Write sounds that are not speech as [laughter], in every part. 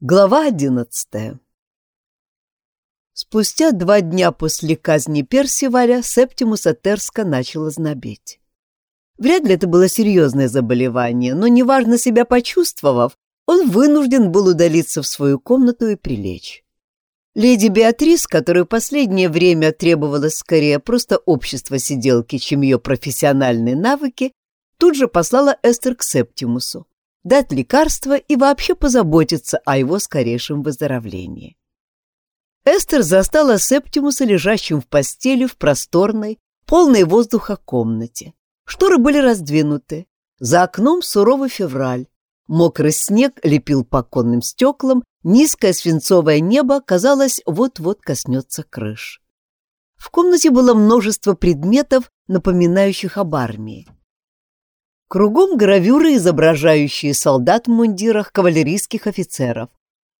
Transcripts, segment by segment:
Глава одиннадцатая Спустя два дня после казни Персиваля Септимуса Терска начало знобеть. Вряд ли это было серьезное заболевание, но, неважно себя почувствовав, он вынужден был удалиться в свою комнату и прилечь. Леди Беатрис, которой последнее время требовалось скорее просто общество сиделки, чем ее профессиональные навыки, тут же послала Эстер к Септимусу дать лекарство и вообще позаботиться о его скорейшем выздоровлении. Эстер застала Септимуса лежащим в постели в просторной, полной воздуха комнате. Шторы были раздвинуты. За окном суровый февраль. Мокрый снег лепил по оконным стеклам, низкое свинцовое небо, казалось, вот-вот коснется крыш. В комнате было множество предметов, напоминающих об армии. Кругом гравюры, изображающие солдат в мундирах кавалерийских офицеров,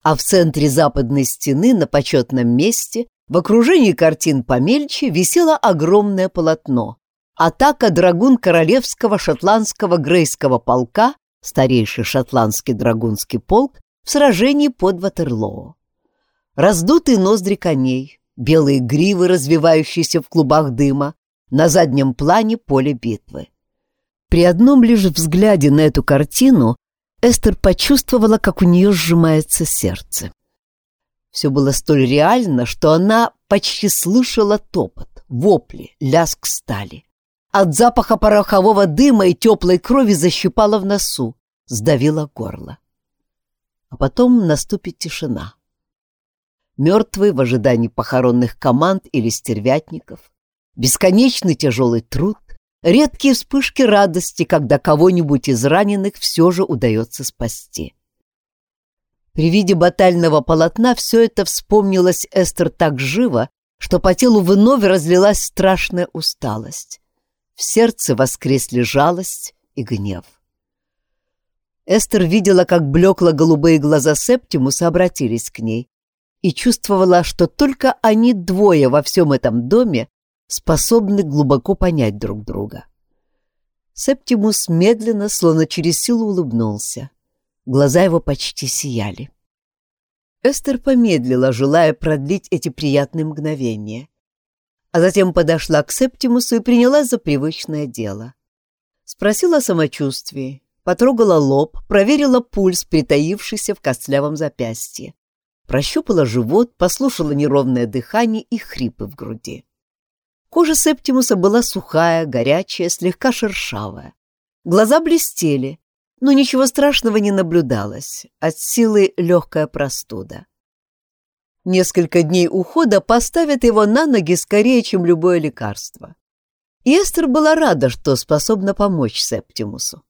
а в центре западной стены на почетном месте в окружении картин помельче висело огромное полотно. Атака драгун королевского шотландского грейского полка, старейший шотландский драгунский полк, в сражении под Ватерлоо. Раздутые ноздри коней, белые гривы, развивающиеся в клубах дыма, на заднем плане поле битвы. При одном лишь взгляде на эту картину Эстер почувствовала, как у нее сжимается сердце. Все было столь реально, что она почти слышала топот, вопли, лязг стали. От запаха порохового дыма и теплой крови защипала в носу, сдавила горло. А потом наступит тишина. Мертвый в ожидании похоронных команд или стервятников, бесконечный тяжелый труд, редкие вспышки радости, когда кого-нибудь из раненых все же удается спасти. При виде батального полотна все это вспомнилось Эстер так живо, что по телу вновь разлилась страшная усталость. В сердце воскресли жалость и гнев. Эстер видела, как блекло-голубые глаза Септимуса обратились к ней, и чувствовала, что только они двое во всем этом доме способны глубоко понять друг друга. Септимус медленно, словно через силу улыбнулся. Глаза его почти сияли. Эстер помедлила, желая продлить эти приятные мгновения, а затем подошла к Септимусу и принялась за привычное дело. Спросила о самочувствии, потрогала лоб, проверила пульс, притаившийся в костлявом запястье, прощупала живот, послушала неровное дыхание и хрипы в груди. Кожа Септимуса была сухая, горячая, слегка шершавая. Глаза блестели, но ничего страшного не наблюдалось, от силы легкая простуда. Несколько дней ухода поставят его на ноги скорее, чем любое лекарство. И Эстер была рада, что способна помочь Септимусу.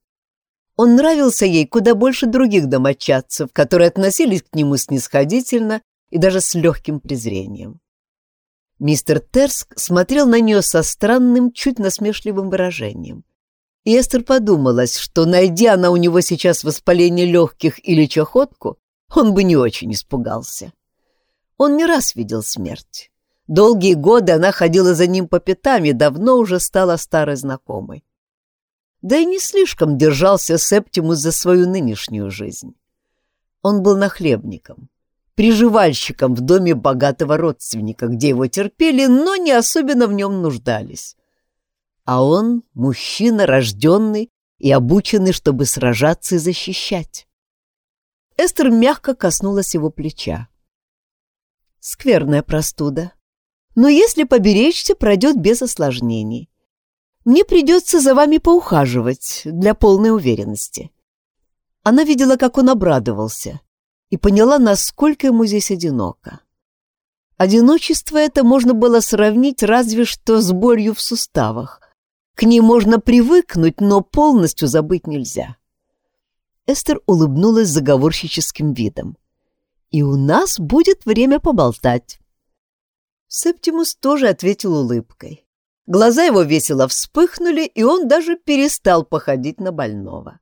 Он нравился ей куда больше других домочадцев, которые относились к нему снисходительно и даже с легким презрением. Мистер Терск смотрел на нее со странным, чуть насмешливым выражением. И Эстер подумалась, что, найдя она у него сейчас воспаление легких или чахотку, он бы не очень испугался. Он не раз видел смерть. Долгие годы она ходила за ним по пятам и давно уже стала старой знакомой. Да и не слишком держался Септимус за свою нынешнюю жизнь. Он был нахлебником, приживальщиком в доме богатого родственника, где его терпели, но не особенно в нем нуждались. А он — мужчина, рожденный и обученный, чтобы сражаться и защищать. Эстер мягко коснулась его плеча. Скверная простуда. Но если поберечься, пройдет без осложнений. Мне придется за вами поухаживать для полной уверенности. Она видела, как он обрадовался и поняла, насколько ему здесь одиноко. Одиночество это можно было сравнить разве что с болью в суставах. К ней можно привыкнуть, но полностью забыть нельзя. Эстер улыбнулась заговорщическим видом. «И у нас будет время поболтать». Септимус тоже ответил улыбкой. Глаза его весело вспыхнули, и он даже перестал походить на больного.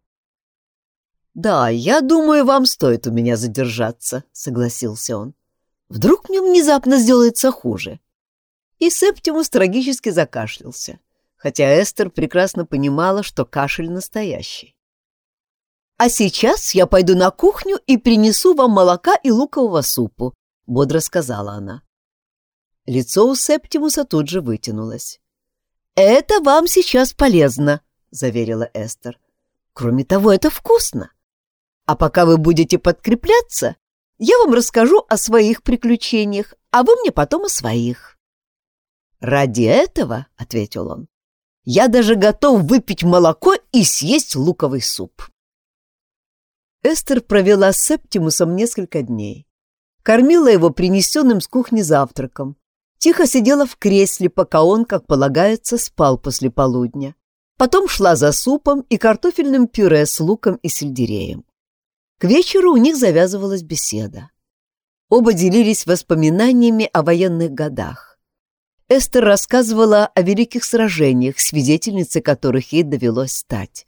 «Да, я думаю, вам стоит у меня задержаться», — согласился он. «Вдруг мне внезапно сделается хуже?» И Септимус трагически закашлялся, хотя Эстер прекрасно понимала, что кашель настоящий. А сейчас я пойду на кухню и принесу вам молока и лукового супу, — бодро сказала она. Лицо у Септимуса тут же вытянулось. «Это вам сейчас полезно», — заверила Эстер. «Кроме того, это вкусно. А пока вы будете подкрепляться, я вам расскажу о своих приключениях, а вы мне потом о своих». «Ради этого», — ответил он, — «я даже готов выпить молоко и съесть луковый суп». Эстер провела с Септимусом несколько дней. Кормила его принесенным с кухни завтраком. Тихо сидела в кресле, пока он, как полагается, спал после полудня. Потом шла за супом и картофельным пюре с луком и сельдереем. К вечеру у них завязывалась беседа. Оба делились воспоминаниями о военных годах. Эстер рассказывала о великих сражениях, свидетельницей которых ей довелось стать.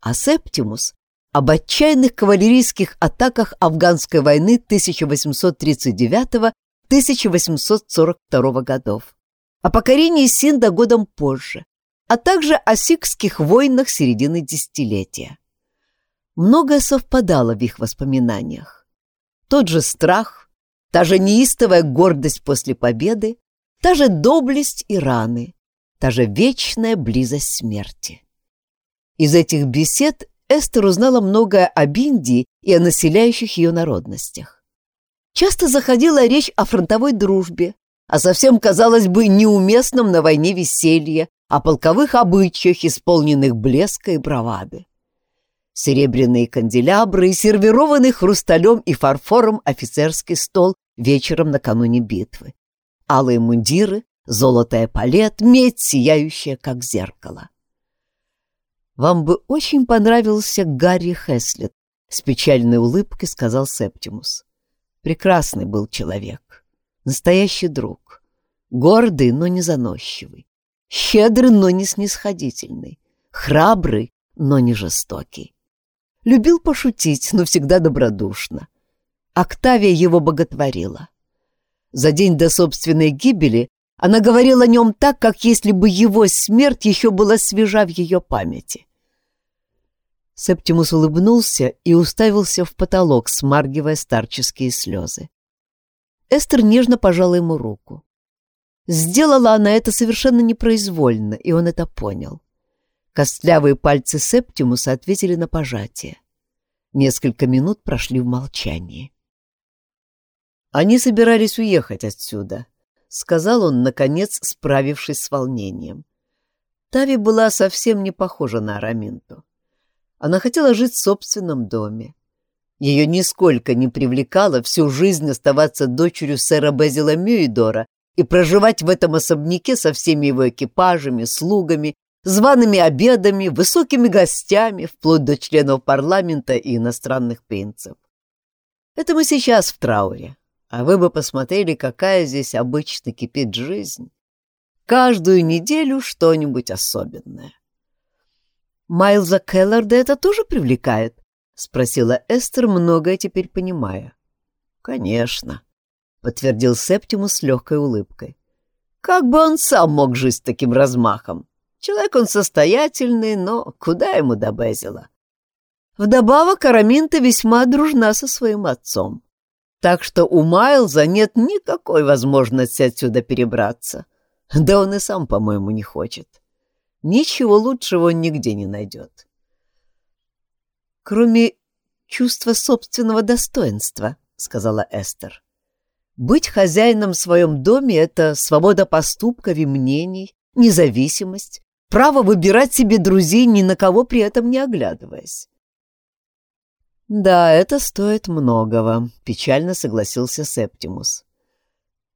А Септимус — об отчаянных кавалерийских атаках афганской войны 1839-1842 годов, о покорении Синда годом позже, а также о сикских войнах середины десятилетия. Многое совпадало в их воспоминаниях. Тот же страх, та же неистовая гордость после победы, та же доблесть и раны, та же вечная близость смерти. Из этих бесед Эстер узнала многое об Индии и о населяющих ее народностях. Часто заходила речь о фронтовой дружбе, о совсем, казалось бы, неуместном на войне веселье, о полковых обычаях, исполненных блеска и бравады. Серебряные канделябры и сервированный хрусталем и фарфором офицерский стол вечером накануне битвы. Алые мундиры, золотая палет, медь, сияющая, как зеркало. «Вам бы очень понравился Гарри Хеслет», — с печальной улыбкой сказал Септимус. Прекрасный был человек, настоящий друг, гордый, но не заносчивый, щедрый, но не снисходительный, храбрый, но не жестокий. Любил пошутить, но всегда добродушно. Октавия его боготворила. За день до собственной гибели она говорила о нем так, как если бы его смерть еще была свежа в ее памяти. Септимус улыбнулся и уставился в потолок, смаргивая старческие слезы. Эстер нежно пожала ему руку. Сделала она это совершенно непроизвольно, и он это понял. Костлявые пальцы Септимуса ответили на пожатие. Несколько минут прошли в молчании. Они собирались уехать отсюда, — сказал он, наконец, справившись с волнением. Тави была совсем не похожа на Араминту. Она хотела жить в собственном доме. Ее нисколько не привлекало всю жизнь оставаться дочерью сэра Безила Мюидора и проживать в этом особняке со всеми его экипажами, слугами, зваными обедами, высокими гостями, вплоть до членов парламента и иностранных принцев. Это мы сейчас в трауре, а вы бы посмотрели, какая здесь обычно кипит жизнь. Каждую неделю что-нибудь особенное. Майлза Келларда это тоже привлекает? — спросила Эстер, многое теперь понимая. — Конечно, — подтвердил Септимус с легкой улыбкой. — Как бы он сам мог жить с таким размахом? Человек он состоятельный, но куда ему до Безила? Вдобавок, Араминта весьма дружна со своим отцом. Так что у Майлза нет никакой возможности отсюда перебраться. Да он и сам, по-моему, не хочет. — Ничего лучшего он нигде не найдет. «Кроме чувства собственного достоинства», — сказала Эстер. «Быть хозяином в своем доме — это свобода поступков и мнений, независимость, право выбирать себе друзей, ни на кого при этом не оглядываясь». «Да, это стоит многого», — печально согласился Септимус.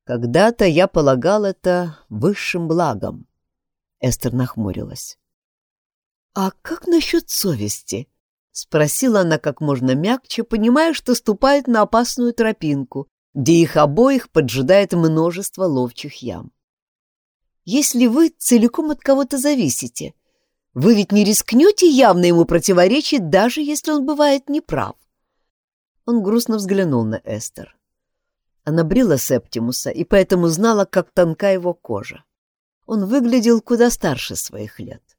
«Когда-то я полагал это высшим благом. Эстер нахмурилась. «А как насчет совести?» — спросила она как можно мягче, понимая, что ступает на опасную тропинку, где их обоих поджидает множество ловчих ям. «Если вы целиком от кого-то зависите, вы ведь не рискнете явно ему противоречить, даже если он бывает неправ». Он грустно взглянул на Эстер. Она брила Септимуса и поэтому знала, как тонка его кожа. Он выглядел куда старше своих лет.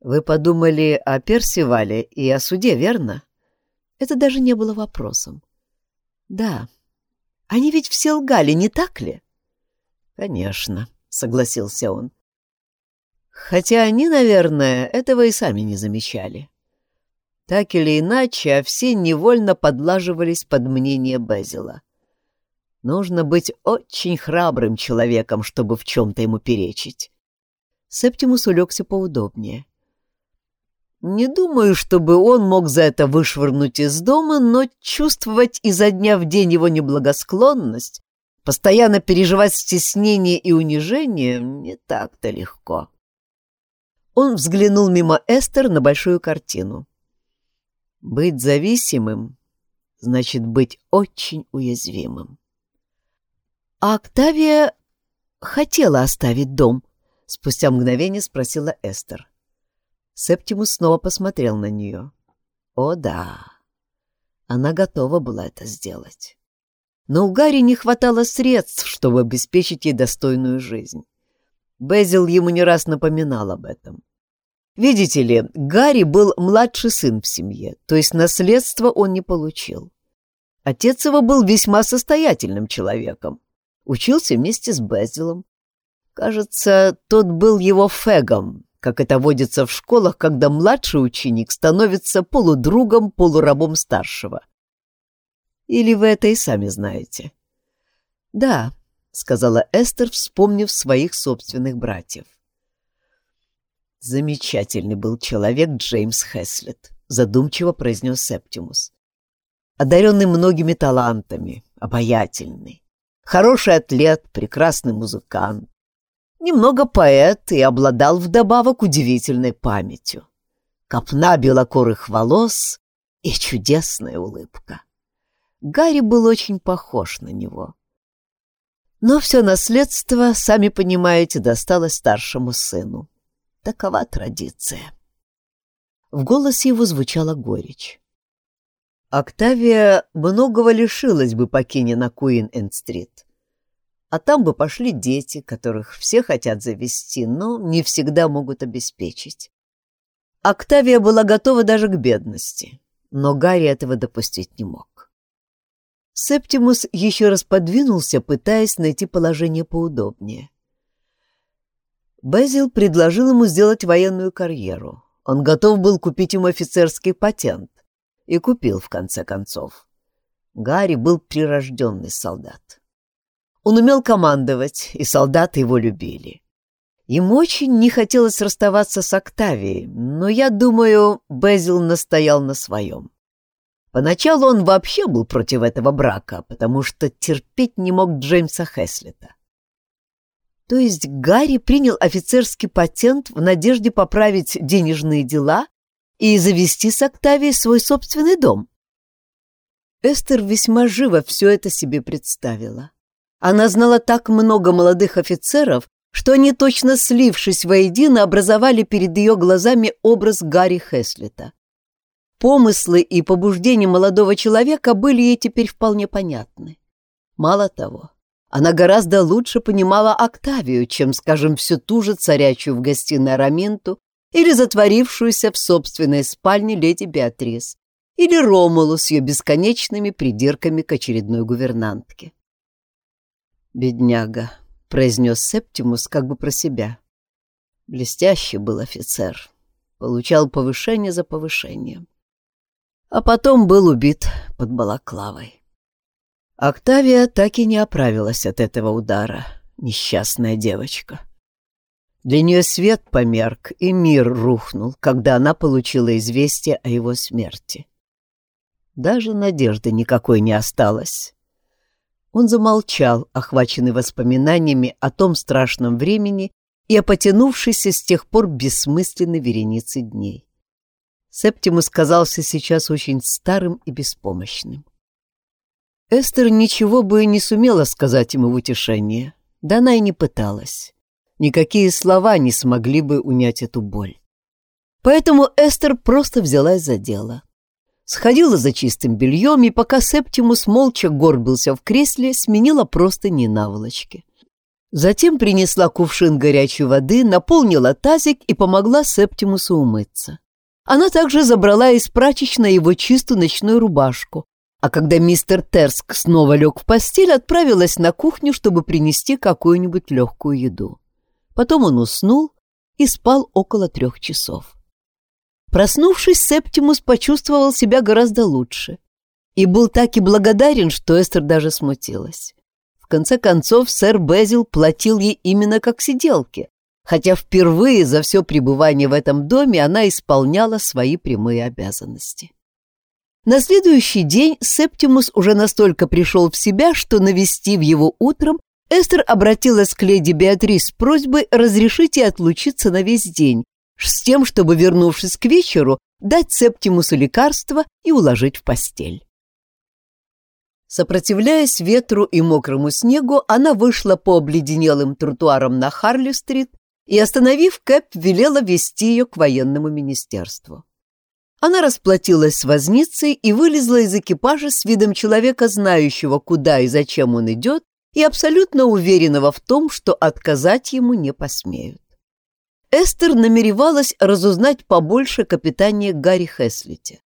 «Вы подумали о Персивале и о суде, верно?» Это даже не было вопросом. «Да. Они ведь все лгали, не так ли?» «Конечно», — согласился он. «Хотя они, наверное, этого и сами не замечали. Так или иначе, а все невольно подлаживались под мнение Безила. Нужно быть очень храбрым человеком, чтобы в чем-то ему перечить. Септимус улегся поудобнее. Не думаю, чтобы он мог за это вышвырнуть из дома, но чувствовать изо дня в день его неблагосклонность, постоянно переживать стеснение и унижение не так-то легко. Он взглянул мимо Эстер на большую картину. Быть зависимым значит быть очень уязвимым. А Октавия хотела оставить дом, спустя мгновение спросила Эстер. Септимус снова посмотрел на нее. О да, она готова была это сделать. Но у Гарри не хватало средств, чтобы обеспечить ей достойную жизнь. Безил ему не раз напоминал об этом. Видите ли, Гарри был младший сын в семье, то есть наследство он не получил. Отец его был весьма состоятельным человеком. Учился вместе с Безилом. Кажется, тот был его фегом, как это водится в школах, когда младший ученик становится полудругом, полурабом старшего. Или вы это и сами знаете? — Да, — сказала Эстер, вспомнив своих собственных братьев. Замечательный был человек Джеймс Хеслет, задумчиво произнес Септимус. Одаренный многими талантами, обаятельный. Хороший атлет, прекрасный музыкант. Немного поэт и обладал вдобавок удивительной памятью. Копна белокорых волос и чудесная улыбка. Гарри был очень похож на него. Но все наследство, сами понимаете, досталось старшему сыну. Такова традиция. В голосе его звучала горечь. Октавия многого лишилась бы, покиня на Куин-Энд-Стрит. А там бы пошли дети, которых все хотят завести, но не всегда могут обеспечить. Октавия была готова даже к бедности, но Гарри этого допустить не мог. Септимус еще раз подвинулся, пытаясь найти положение поудобнее. Безил предложил ему сделать военную карьеру. Он готов был купить ему офицерский патент. И купил, в конце концов. Гарри был прирожденный солдат. Он умел командовать, и солдаты его любили. Ему очень не хотелось расставаться с Октавией, но, я думаю, Безил настоял на своем. Поначалу он вообще был против этого брака, потому что терпеть не мог Джеймса Хеслета. То есть Гарри принял офицерский патент в надежде поправить денежные дела и завести с Октавией свой собственный дом. Эстер весьма живо все это себе представила. Она знала так много молодых офицеров, что они, точно слившись воедино, образовали перед ее глазами образ Гарри Хеслета. Помыслы и побуждения молодого человека были ей теперь вполне понятны. Мало того, она гораздо лучше понимала Октавию, чем, скажем, всю ту же царячую в гостиной Араминту или затворившуюся в собственной спальне леди Беатрис, или Ромулу с ее бесконечными придирками к очередной гувернантке. «Бедняга», — произнес Септимус как бы про себя. Блестящий был офицер, получал повышение за повышением. А потом был убит под балаклавой. Октавия так и не оправилась от этого удара, несчастная девочка. Для нее свет померк, и мир рухнул, когда она получила известие о его смерти. Даже надежды никакой не осталось. Он замолчал, охваченный воспоминаниями о том страшном времени и о потянувшейся с тех пор бессмысленной веренице дней. Септимус казался сейчас очень старым и беспомощным. Эстер ничего бы не сумела сказать ему в утешение, да она и не пыталась. Никакие слова не смогли бы унять эту боль. Поэтому Эстер просто взялась за дело. Сходила за чистым бельем, и пока Септимус молча горбился в кресле, сменила просто не наволочки. Затем принесла кувшин горячей воды, наполнила тазик и помогла Септимусу умыться. Она также забрала из прачечной его чистую ночную рубашку, а когда мистер Терск снова лег в постель, отправилась на кухню, чтобы принести какую-нибудь легкую еду. Потом он уснул и спал около трех часов. Проснувшись, Септимус почувствовал себя гораздо лучше и был так и благодарен, что Эстер даже смутилась конце концов, сэр Безил платил ей именно как сиделке, хотя впервые за все пребывание в этом доме она исполняла свои прямые обязанности. На следующий день Септимус уже настолько пришел в себя, что, навестив его утром, Эстер обратилась к леди Беатрис с просьбой разрешить ей отлучиться на весь день, с тем, чтобы, вернувшись к вечеру, дать Септимусу лекарство и уложить в постель. Сопротивляясь ветру и мокрому снегу, она вышла по обледенелым тротуарам на Харли-стрит и, остановив Кэп, велела вести ее к военному министерству. Она расплатилась с возницей и вылезла из экипажа с видом человека, знающего, куда и зачем он идет, и абсолютно уверенного в том, что отказать ему не посмеют. Эстер намеревалась разузнать побольше капитане Гарри Хеслите.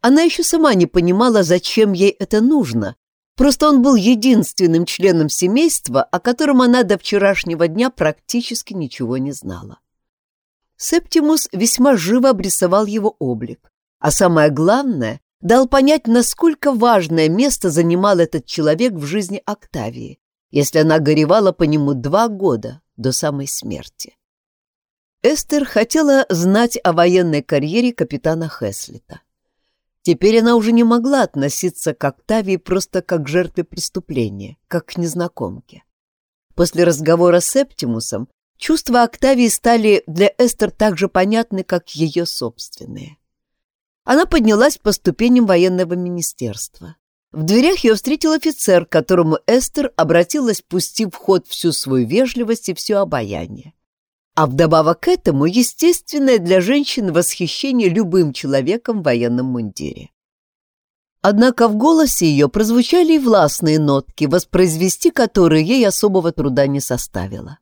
Она еще сама не понимала, зачем ей это нужно. Просто он был единственным членом семейства, о котором она до вчерашнего дня практически ничего не знала. Септимус весьма живо обрисовал его облик, а самое главное, дал понять, насколько важное место занимал этот человек в жизни Октавии, если она горевала по нему два года до самой смерти. Эстер хотела знать о военной карьере капитана Хеслита. Теперь она уже не могла относиться к Октавии просто как к жертве преступления, как к незнакомке. После разговора с Эптимусом чувства Октавии стали для Эстер так же понятны, как ее собственные. Она поднялась по ступеням военного министерства. В дверях ее встретил офицер, к которому Эстер обратилась, пустив в ход всю свою вежливость и все обаяние. А вдобавок к этому естественное для женщин восхищение любым человеком в военном мундире. Однако в голосе ее прозвучали и властные нотки, воспроизвести которые ей особого труда не составило.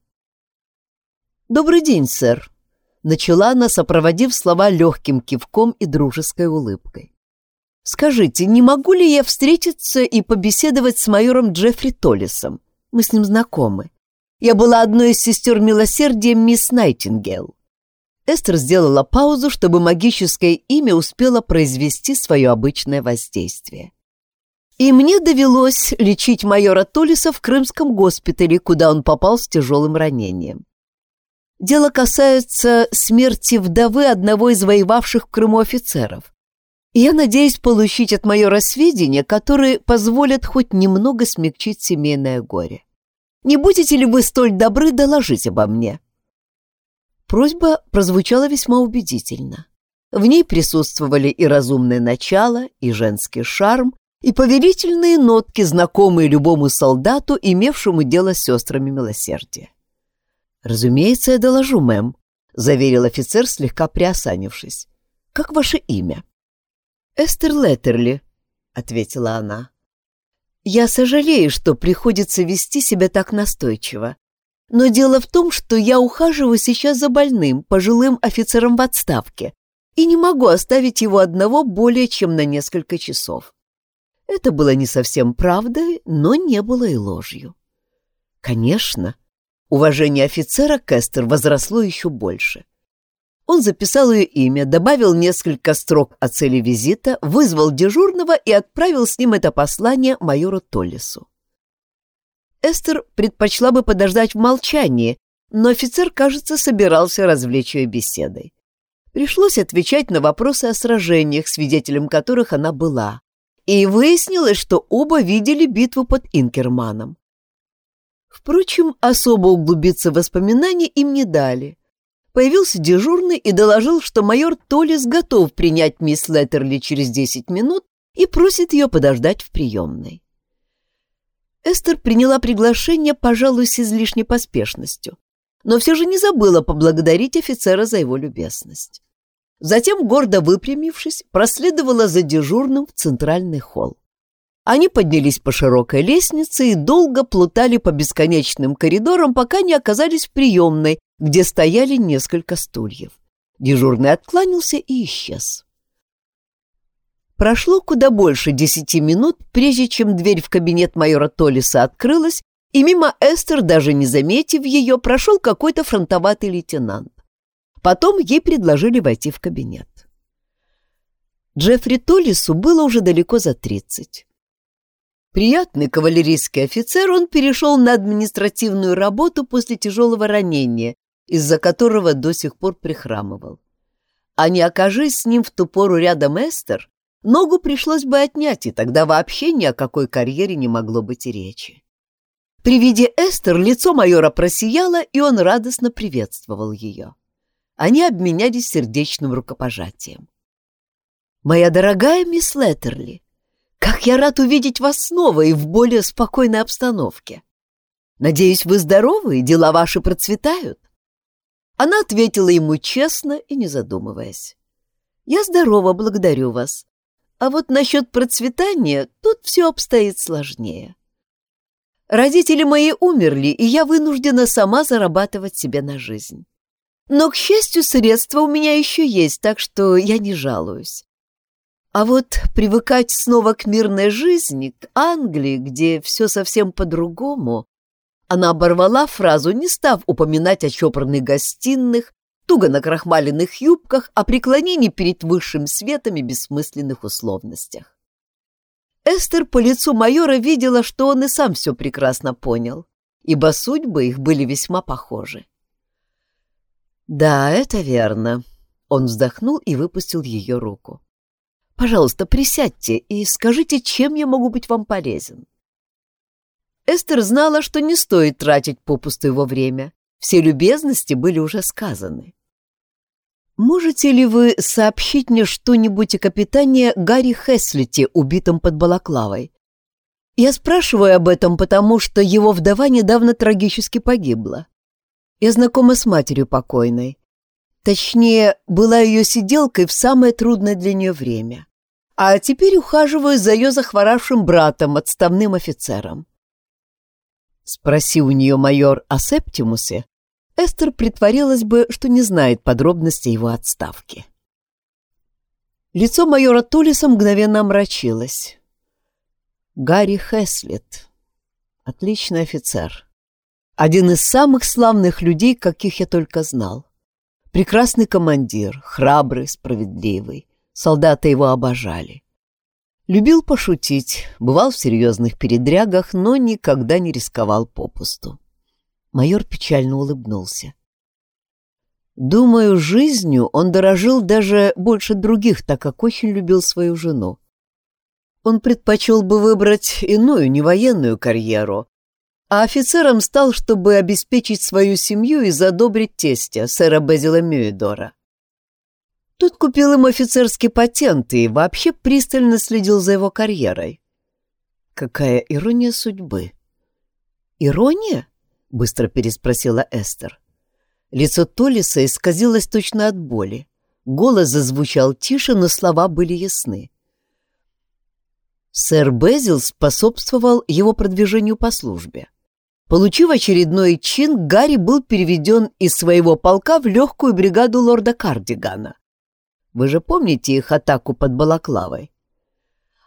«Добрый день, сэр», — начала она, сопроводив слова легким кивком и дружеской улыбкой. «Скажите, не могу ли я встретиться и побеседовать с майором Джеффри Толлисом? Мы с ним знакомы. Я была одной из сестер милосердия мисс Найтингел. Эстер сделала паузу, чтобы магическое имя успело произвести свое обычное воздействие. И мне довелось лечить майора Толиса в крымском госпитале, куда он попал с тяжелым ранением. Дело касается смерти вдовы одного из воевавших в Крыму офицеров. Я надеюсь получить от майора сведения, которые позволят хоть немного смягчить семейное горе. Не будете ли вы столь добры доложить обо мне?» Просьба прозвучала весьма убедительно. В ней присутствовали и разумное начало, и женский шарм, и повелительные нотки, знакомые любому солдату, имевшему дело с сестрами милосердия. «Разумеется, я доложу, мэм», — заверил офицер, слегка приосанившись. «Как ваше имя?» «Эстер Леттерли», — ответила она. Я сожалею, что приходится вести себя так настойчиво. Но дело в том, что я ухаживаю сейчас за больным, пожилым офицером в отставке, и не могу оставить его одного более чем на несколько часов. Это было не совсем правдой, но не было и ложью. Конечно, уважение офицера Кестер возросло еще больше. Он записал ее имя, добавил несколько строк о цели визита, вызвал дежурного и отправил с ним это послание майору Толлису. Эстер предпочла бы подождать в молчании, но офицер, кажется, собирался развлечь ее беседой. Пришлось отвечать на вопросы о сражениях, свидетелем которых она была, и выяснилось, что оба видели битву под Инкерманом. Впрочем, особо углубиться в воспоминания им не дали — Появился дежурный и доложил, что майор Толлис готов принять мисс Леттерли через десять минут и просит ее подождать в приемной. Эстер приняла приглашение, пожалуй, с излишней поспешностью, но все же не забыла поблагодарить офицера за его любезность. Затем, гордо выпрямившись, проследовала за дежурным в центральный холл. Они поднялись по широкой лестнице и долго плутали по бесконечным коридорам, пока не оказались в приемной, где стояли несколько стульев. Дежурный откланялся и исчез. Прошло куда больше десяти минут, прежде чем дверь в кабинет майора Толлиса открылась, и мимо Эстер, даже не заметив ее, прошел какой-то фронтоватый лейтенант. Потом ей предложили войти в кабинет. Джеффри Толлису было уже далеко за тридцать. Приятный кавалерийский офицер, он перешел на административную работу после тяжелого ранения, из-за которого до сих пор прихрамывал. А не окажись с ним в ту пору рядом Эстер, ногу пришлось бы отнять, и тогда вообще ни о какой карьере не могло быть и речи. При виде Эстер лицо майора просияло, и он радостно приветствовал ее. Они обменялись сердечным рукопожатием. «Моя дорогая мисс Леттерли, как я рад увидеть вас снова и в более спокойной обстановке. Надеюсь, вы здоровы и дела ваши процветают?» Она ответила ему честно и не задумываясь. «Я здорова, благодарю вас. А вот насчет процветания тут все обстоит сложнее. Родители мои умерли, и я вынуждена сама зарабатывать себе на жизнь. Но, к счастью, средства у меня еще есть, так что я не жалуюсь. А вот привыкать снова к мирной жизни, к Англии, где все совсем по-другому... Она оборвала фразу, не став упоминать о чопорных гостиных, туго накрахмаленных юбках, о преклонении перед высшим светом и бессмысленных условностях. Эстер по лицу майора видела, что он и сам все прекрасно понял, ибо судьбы их были весьма похожи. «Да, это верно», — он вздохнул и выпустил ее руку. Пожалуйста, присядьте и скажите, чем я могу быть вам полезен. Эстер знала, что не стоит тратить попусту его время. Все любезности были уже сказаны. «Можете ли вы сообщить мне что-нибудь о капитане Гарри Хеслите, убитом под Балаклавой? Я спрашиваю об этом, потому что его вдова недавно трагически погибла. Я знакома с матерью покойной. Точнее, была ее сиделкой в самое трудное для нее время. А теперь ухаживаю за ее захворавшим братом, отставным офицером. Спроси у нее майор о Септимусе, Эстер притворилась бы, что не знает подробностей его отставки. Лицо майора Тулиса мгновенно омрачилось. Гарри Хеслет. Отличный офицер. Один из самых славных людей, каких я только знал. Прекрасный командир, храбрый, справедливый. Солдаты его обожали. Любил пошутить, бывал в серьезных передрягах, но никогда не рисковал попусту. Майор печально улыбнулся. Думаю, жизнью он дорожил даже больше других, так как очень любил свою жену. Он предпочел бы выбрать иную, не военную карьеру, а офицером стал, чтобы обеспечить свою семью и задобрить тестя, сэра Безила Мюидора. Тот купил ему офицерский патент и вообще пристально следил за его карьерой. Какая ирония судьбы! «Ирония?» — быстро переспросила Эстер. Лицо Толлиса исказилось точно от боли. Голос зазвучал тише, но слова были ясны. Сэр Безил способствовал его продвижению по службе. Получив очередной чин, Гарри был переведен из своего полка в легкую бригаду лорда Кардигана. Вы же помните их атаку под Балаклавой?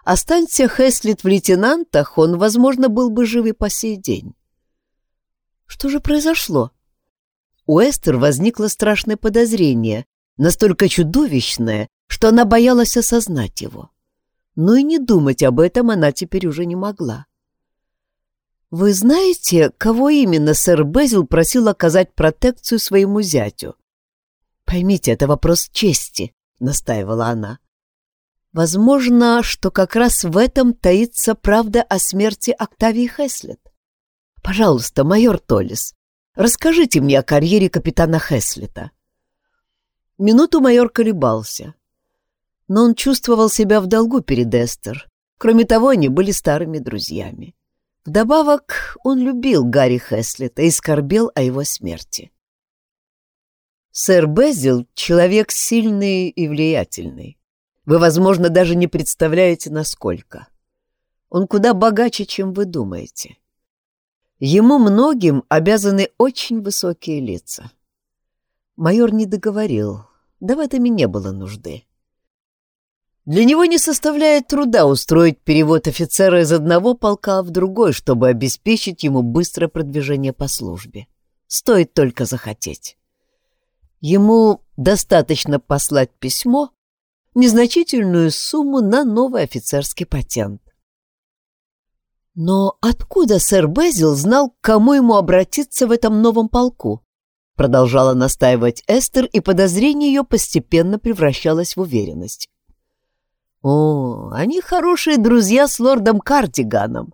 Останься Хеслит в лейтенантах, он, возможно, был бы жив и по сей день. Что же произошло? У Эстер возникло страшное подозрение, настолько чудовищное, что она боялась осознать его. Но и не думать об этом она теперь уже не могла. «Вы знаете, кого именно сэр Безил просил оказать протекцию своему зятю?» «Поймите, это вопрос чести», — настаивала она. «Возможно, что как раз в этом таится правда о смерти Октавии Хеслет. Пожалуйста, майор Толлис, расскажите мне о карьере капитана Хеслета». Минуту майор колебался, но он чувствовал себя в долгу перед Эстер. Кроме того, они были старыми друзьями. Вдобавок, он любил Гарри Хеслета и скорбел о его смерти. Сэр Безил — человек сильный и влиятельный. Вы, возможно, даже не представляете, насколько. Он куда богаче, чем вы думаете. Ему многим обязаны очень высокие лица. Майор не договорил, да в этом и не было нужды. Для него не составляет труда устроить перевод офицера из одного полка в другой, чтобы обеспечить ему быстрое продвижение по службе. Стоит только захотеть. Ему достаточно послать письмо, незначительную сумму на новый офицерский патент. Но откуда сэр Безил знал, к кому ему обратиться в этом новом полку? Продолжала настаивать Эстер, и подозрение ее постепенно превращалось в уверенность. О, они хорошие друзья с лордом Кардиганом.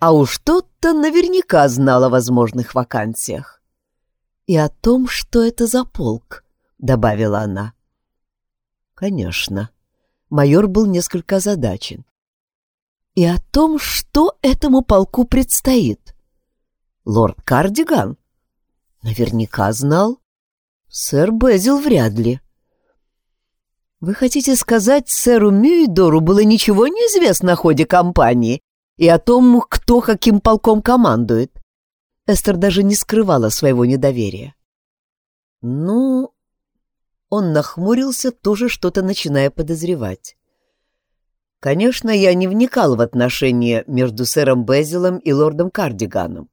А уж тот-то наверняка знал о возможных вакансиях. И о том, что это за полк, добавила она. Конечно. Майор был несколько озадачен. И о том, что этому полку предстоит. Лорд Кардиган? Наверняка знал. Сэр Безил вряд ли. Вы хотите сказать, сэру Мюидору было ничего не известно о ходе кампании и о том, кто каким полком командует? Эстер даже не скрывала своего недоверия. Ну, он нахмурился, тоже что-то начиная подозревать. Конечно, я не вникал в отношения между сэром Безилом и лордом Кардиганом.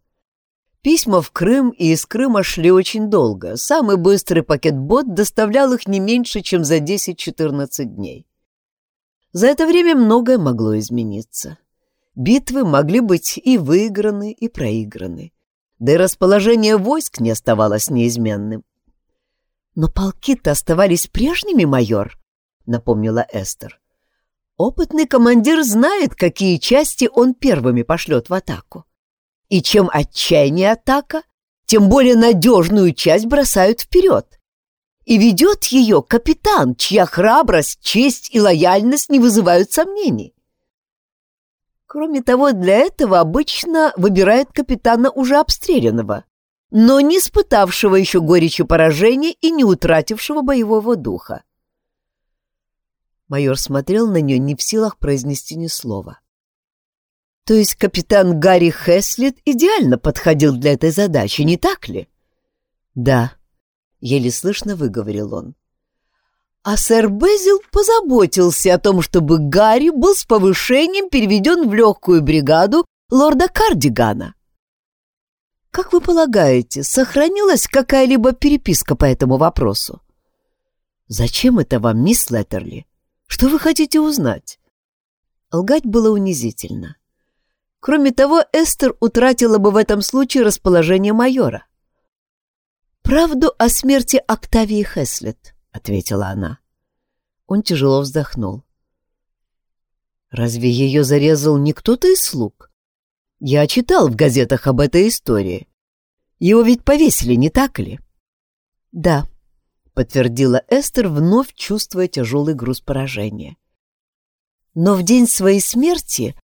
Письма в Крым и из Крыма шли очень долго. Самый быстрый пакет-бот доставлял их не меньше, чем за 10-14 дней. За это время многое могло измениться. Битвы могли быть и выиграны, и проиграны. Да и расположение войск не оставалось неизменным. «Но полки-то оставались прежними, майор», — напомнила Эстер. «Опытный командир знает, какие части он первыми пошлет в атаку. И чем отчаяннее атака, тем более надежную часть бросают вперед. И ведет ее капитан, чья храбрость, честь и лояльность не вызывают сомнений. Кроме того, для этого обычно выбирает капитана уже обстрелянного, но не испытавшего еще горечи поражения и не утратившего боевого духа. Майор смотрел на нее не в силах произнести ни слова. То есть капитан Гарри Хеслет идеально подходил для этой задачи, не так ли? Да, еле слышно выговорил он. А сэр Безил позаботился о том, чтобы Гарри был с повышением переведен в легкую бригаду лорда Кардигана. Как вы полагаете, сохранилась какая-либо переписка по этому вопросу? Зачем это вам, мисс Леттерли? Что вы хотите узнать? Лгать было унизительно. Кроме того, Эстер утратила бы в этом случае расположение майора. «Правду о смерти Октавии Хеслет», — ответила она. Он тяжело вздохнул. «Разве ее зарезал не кто-то из слуг? Я читал в газетах об этой истории. Его ведь повесили, не так ли?» «Да», — подтвердила Эстер, вновь чувствуя тяжелый груз поражения. «Но в день своей смерти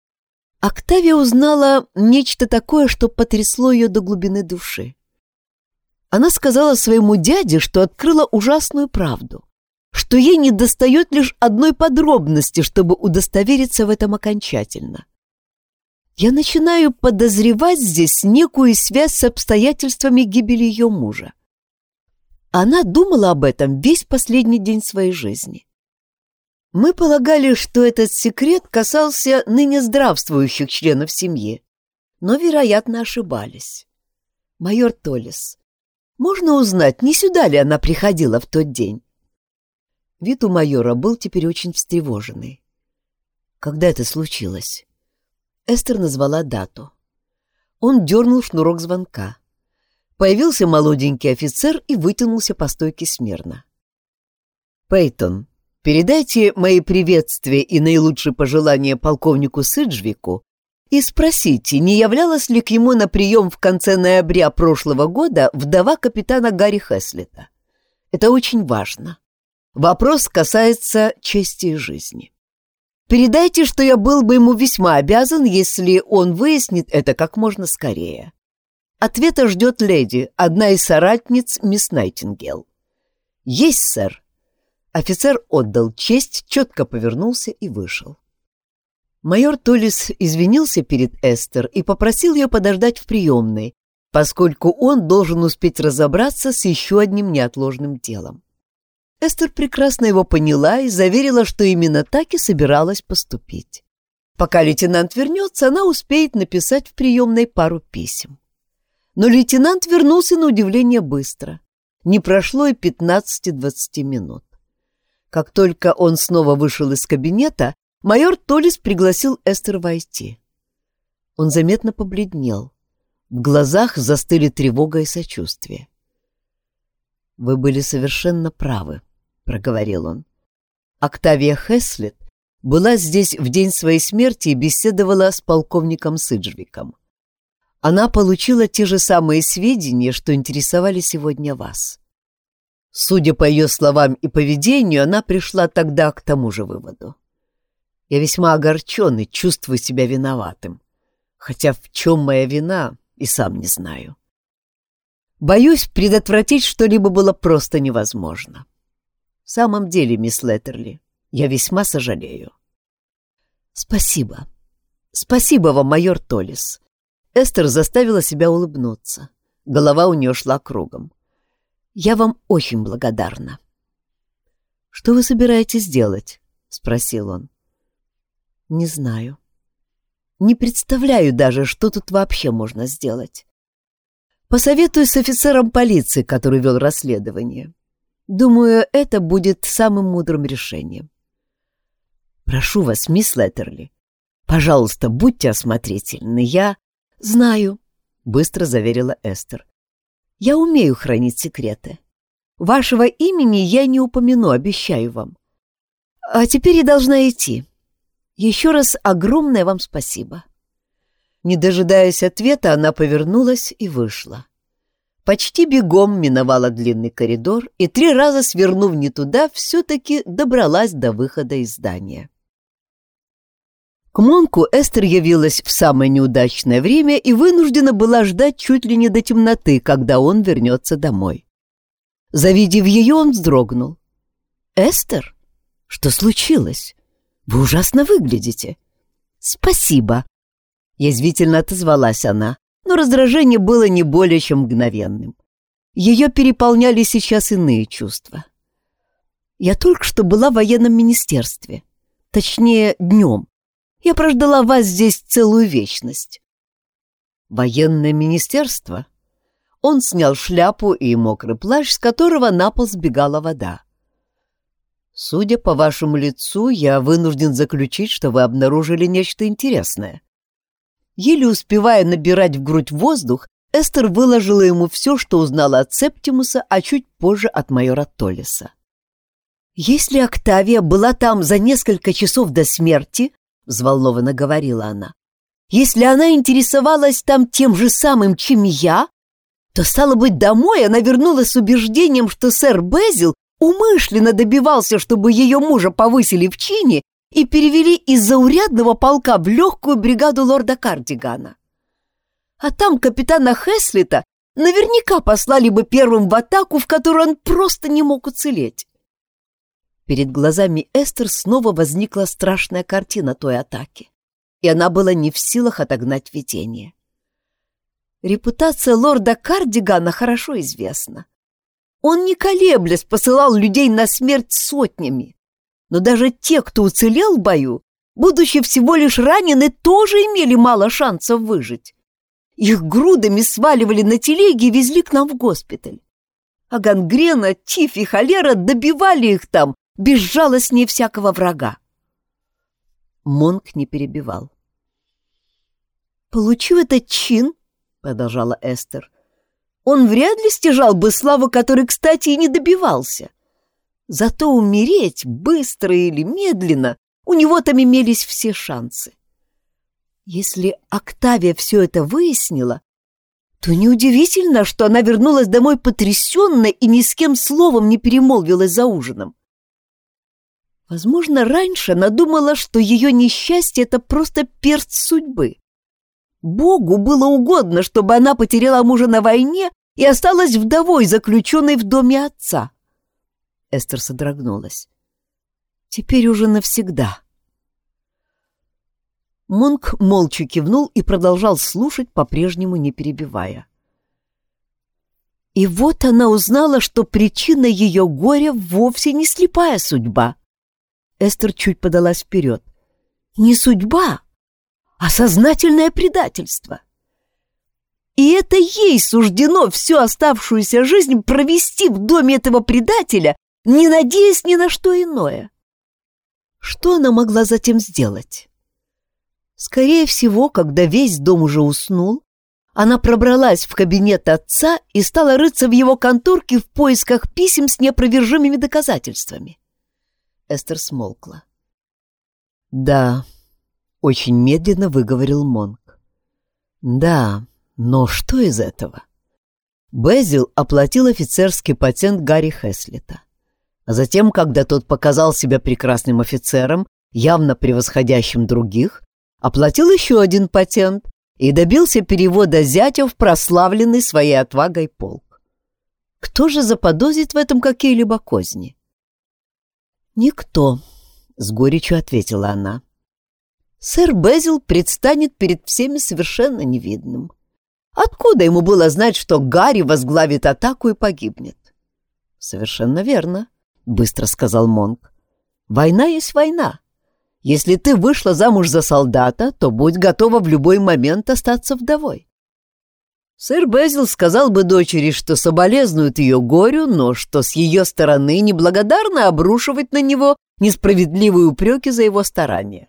Октавия узнала нечто такое, что потрясло ее до глубины души. Она сказала своему дяде, что открыла ужасную правду, что ей недостает лишь одной подробности, чтобы удостовериться в этом окончательно. Я начинаю подозревать здесь некую связь с обстоятельствами гибели ее мужа. Она думала об этом весь последний день своей жизни. Мы полагали, что этот секрет касался ныне здравствующих членов семьи, но, вероятно, ошибались. Майор Толис, можно узнать, не сюда ли она приходила в тот день? Вид у майора был теперь очень встревоженный. Когда это случилось? Эстер назвала дату. Он дернул шнурок звонка. Появился молоденький офицер и вытянулся по стойке смирно. «Пейтон, Передайте мои приветствия и наилучшие пожелания полковнику Сиджвику и спросите, не являлась ли к ему на прием в конце ноября прошлого года вдова капитана Гарри Хеслета. Это очень важно. Вопрос касается чести и жизни. Передайте, что я был бы ему весьма обязан, если он выяснит это как можно скорее. Ответа ждет леди, одна из соратниц мисс Найтингел. Есть, сэр, Офицер отдал честь, четко повернулся и вышел. Майор Толис извинился перед Эстер и попросил ее подождать в приемной, поскольку он должен успеть разобраться с еще одним неотложным делом. Эстер прекрасно его поняла и заверила, что именно так и собиралась поступить. Пока лейтенант вернется, она успеет написать в приемной пару писем. Но лейтенант вернулся на удивление быстро. Не прошло и 15-20 минут. Как только он снова вышел из кабинета, майор Толис пригласил Эстер войти. Он заметно побледнел. В глазах застыли тревога и сочувствие. «Вы были совершенно правы», — проговорил он. «Октавия Хеслет была здесь в день своей смерти и беседовала с полковником Сыджвиком. Она получила те же самые сведения, что интересовали сегодня вас. Судя по ее словам и поведению, она пришла тогда к тому же выводу. Я весьма огорчен и чувствую себя виноватым. Хотя в чем моя вина, и сам не знаю. Боюсь, предотвратить что-либо было просто невозможно. В самом деле, мисс Леттерли, я весьма сожалею. Спасибо. Спасибо вам, майор Толис. Эстер заставила себя улыбнуться. Голова у нее шла кругом. «Я вам очень благодарна». «Что вы собираетесь делать?» — спросил он. «Не знаю. Не представляю даже, что тут вообще можно сделать. Посоветую с офицером полиции, который вел расследование. Думаю, это будет самым мудрым решением. Прошу вас, мисс Леттерли, пожалуйста, будьте осмотрительны. Я знаю, быстро заверила Эстер. Я умею хранить секреты. Вашего имени я не упомяну, обещаю вам. А теперь я должна идти. Еще раз огромное вам спасибо. Не дожидаясь ответа, она повернулась и вышла. Почти бегом миновала длинный коридор и три раза свернув не туда, все-таки добралась до выхода из здания. К Монку Эстер явилась в самое неудачное время и вынуждена была ждать чуть ли не до темноты, когда он вернется домой. Завидев ее, он вздрогнул. «Эстер? Что случилось? Вы ужасно выглядите». «Спасибо», — язвительно отозвалась она, но раздражение было не более чем мгновенным. Ее переполняли сейчас иные чувства. «Я только что была в военном министерстве. Точнее, днем. Я прождала вас здесь целую вечность. Военное министерство? Он снял шляпу и мокрый плащ, с которого на пол сбегала вода. Судя по вашему лицу, я вынужден заключить, что вы обнаружили нечто интересное. Еле успевая набирать в грудь воздух, Эстер выложила ему все, что узнала от Септимуса, а чуть позже от майора Толлиса. Если Октавия была там за несколько часов до смерти, — взволнованно говорила она. «Если она интересовалась там тем же самым, чем я, то, стало быть, домой она вернулась с убеждением, что сэр Безил умышленно добивался, чтобы ее мужа повысили в чине и перевели из заурядного полка в легкую бригаду лорда Кардигана. А там капитана Хеслита наверняка послали бы первым в атаку, в которой он просто не мог уцелеть. Перед глазами Эстер снова возникла страшная картина той атаки, и она была не в силах отогнать видение. Репутация лорда Кардигана хорошо известна. Он, не колеблясь, посылал людей на смерть сотнями. Но даже те, кто уцелел в бою, будучи всего лишь ранены, тоже имели мало шансов выжить. Их грудами сваливали на телеги и везли к нам в госпиталь. А гангрена, тиф и холера добивали их там, безжалостнее всякого врага. Монк не перебивал. «Получив этот чин, — продолжала Эстер, — он вряд ли стяжал бы славу, которой, кстати, и не добивался. Зато умереть, быстро или медленно, у него там имелись все шансы. Если Октавия все это выяснила, то неудивительно, что она вернулась домой потрясенная и ни с кем словом не перемолвилась за ужином. Возможно, раньше она думала, что ее несчастье — это просто перст судьбы. Богу было угодно, чтобы она потеряла мужа на войне и осталась вдовой, заключенной в доме отца. Эстер содрогнулась. Теперь уже навсегда. Монк молча кивнул и продолжал слушать, по-прежнему не перебивая. И вот она узнала, что причина ее горя вовсе не слепая судьба. Эстер чуть подалась вперед. Не судьба, а сознательное предательство. И это ей суждено всю оставшуюся жизнь провести в доме этого предателя, не надеясь ни на что иное. Что она могла затем сделать? Скорее всего, когда весь дом уже уснул, она пробралась в кабинет отца и стала рыться в его конторке в поисках писем с неопровержимыми доказательствами. Эстер смолкла. «Да», — очень медленно выговорил Монк. «Да, но что из этого?» Безил оплатил офицерский патент Гарри Хеслита. А затем, когда тот показал себя прекрасным офицером, явно превосходящим других, оплатил еще один патент и добился перевода зятя в прославленный своей отвагой полк. Кто же заподозрит в этом какие-либо козни? «Никто», — с горечью ответила она. «Сэр Безил предстанет перед всеми совершенно невидным. Откуда ему было знать, что Гарри возглавит атаку и погибнет?» «Совершенно верно», — быстро сказал Монк. «Война есть война. Если ты вышла замуж за солдата, то будь готова в любой момент остаться вдовой. Сэр Безил сказал бы дочери, что соболезнует ее горю, но что с ее стороны неблагодарно обрушивать на него несправедливые упреки за его старания.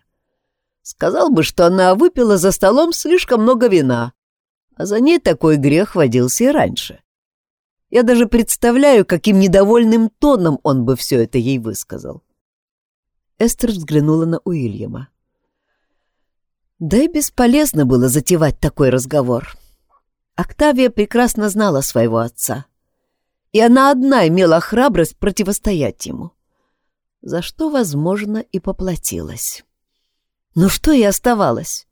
Сказал бы, что она выпила за столом слишком много вина, а за ней такой грех водился и раньше. Я даже представляю, каким недовольным тоном он бы все это ей высказал. Эстер взглянула на Уильяма. Да и бесполезно было затевать такой разговор. Октавия прекрасно знала своего отца. И она одна имела храбрость противостоять ему. За что, возможно, и поплатилась. Но что ей оставалось?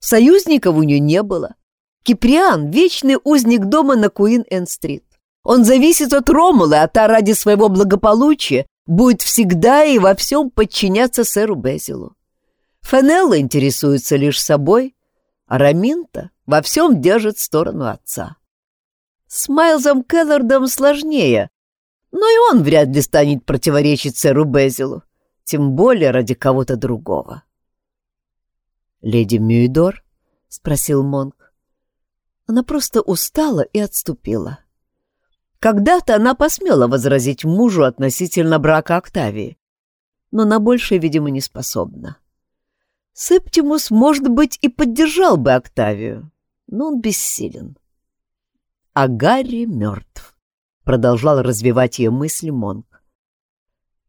Союзников у нее не было. Киприан — вечный узник дома на Куин-Энн-стрит. Он зависит от Ромулы, а та ради своего благополучия будет всегда и во всем подчиняться сэру Безилу. Фенелла интересуется лишь собой, а Раминта во всем держит сторону отца. С Майлзом Келлардом сложнее, но и он вряд ли станет противоречить сэру Безилу, тем более ради кого-то другого. «Леди Мюидор?» — спросил Монк. Она просто устала и отступила. — когда-то она посмела возразить мужу относительно брака Октавии, но на большее, видимо, не способна. Септимус, может быть, и поддержал бы Октавию, но он бессилен. А Гарри мертв, — продолжал развивать ее мысли Монк.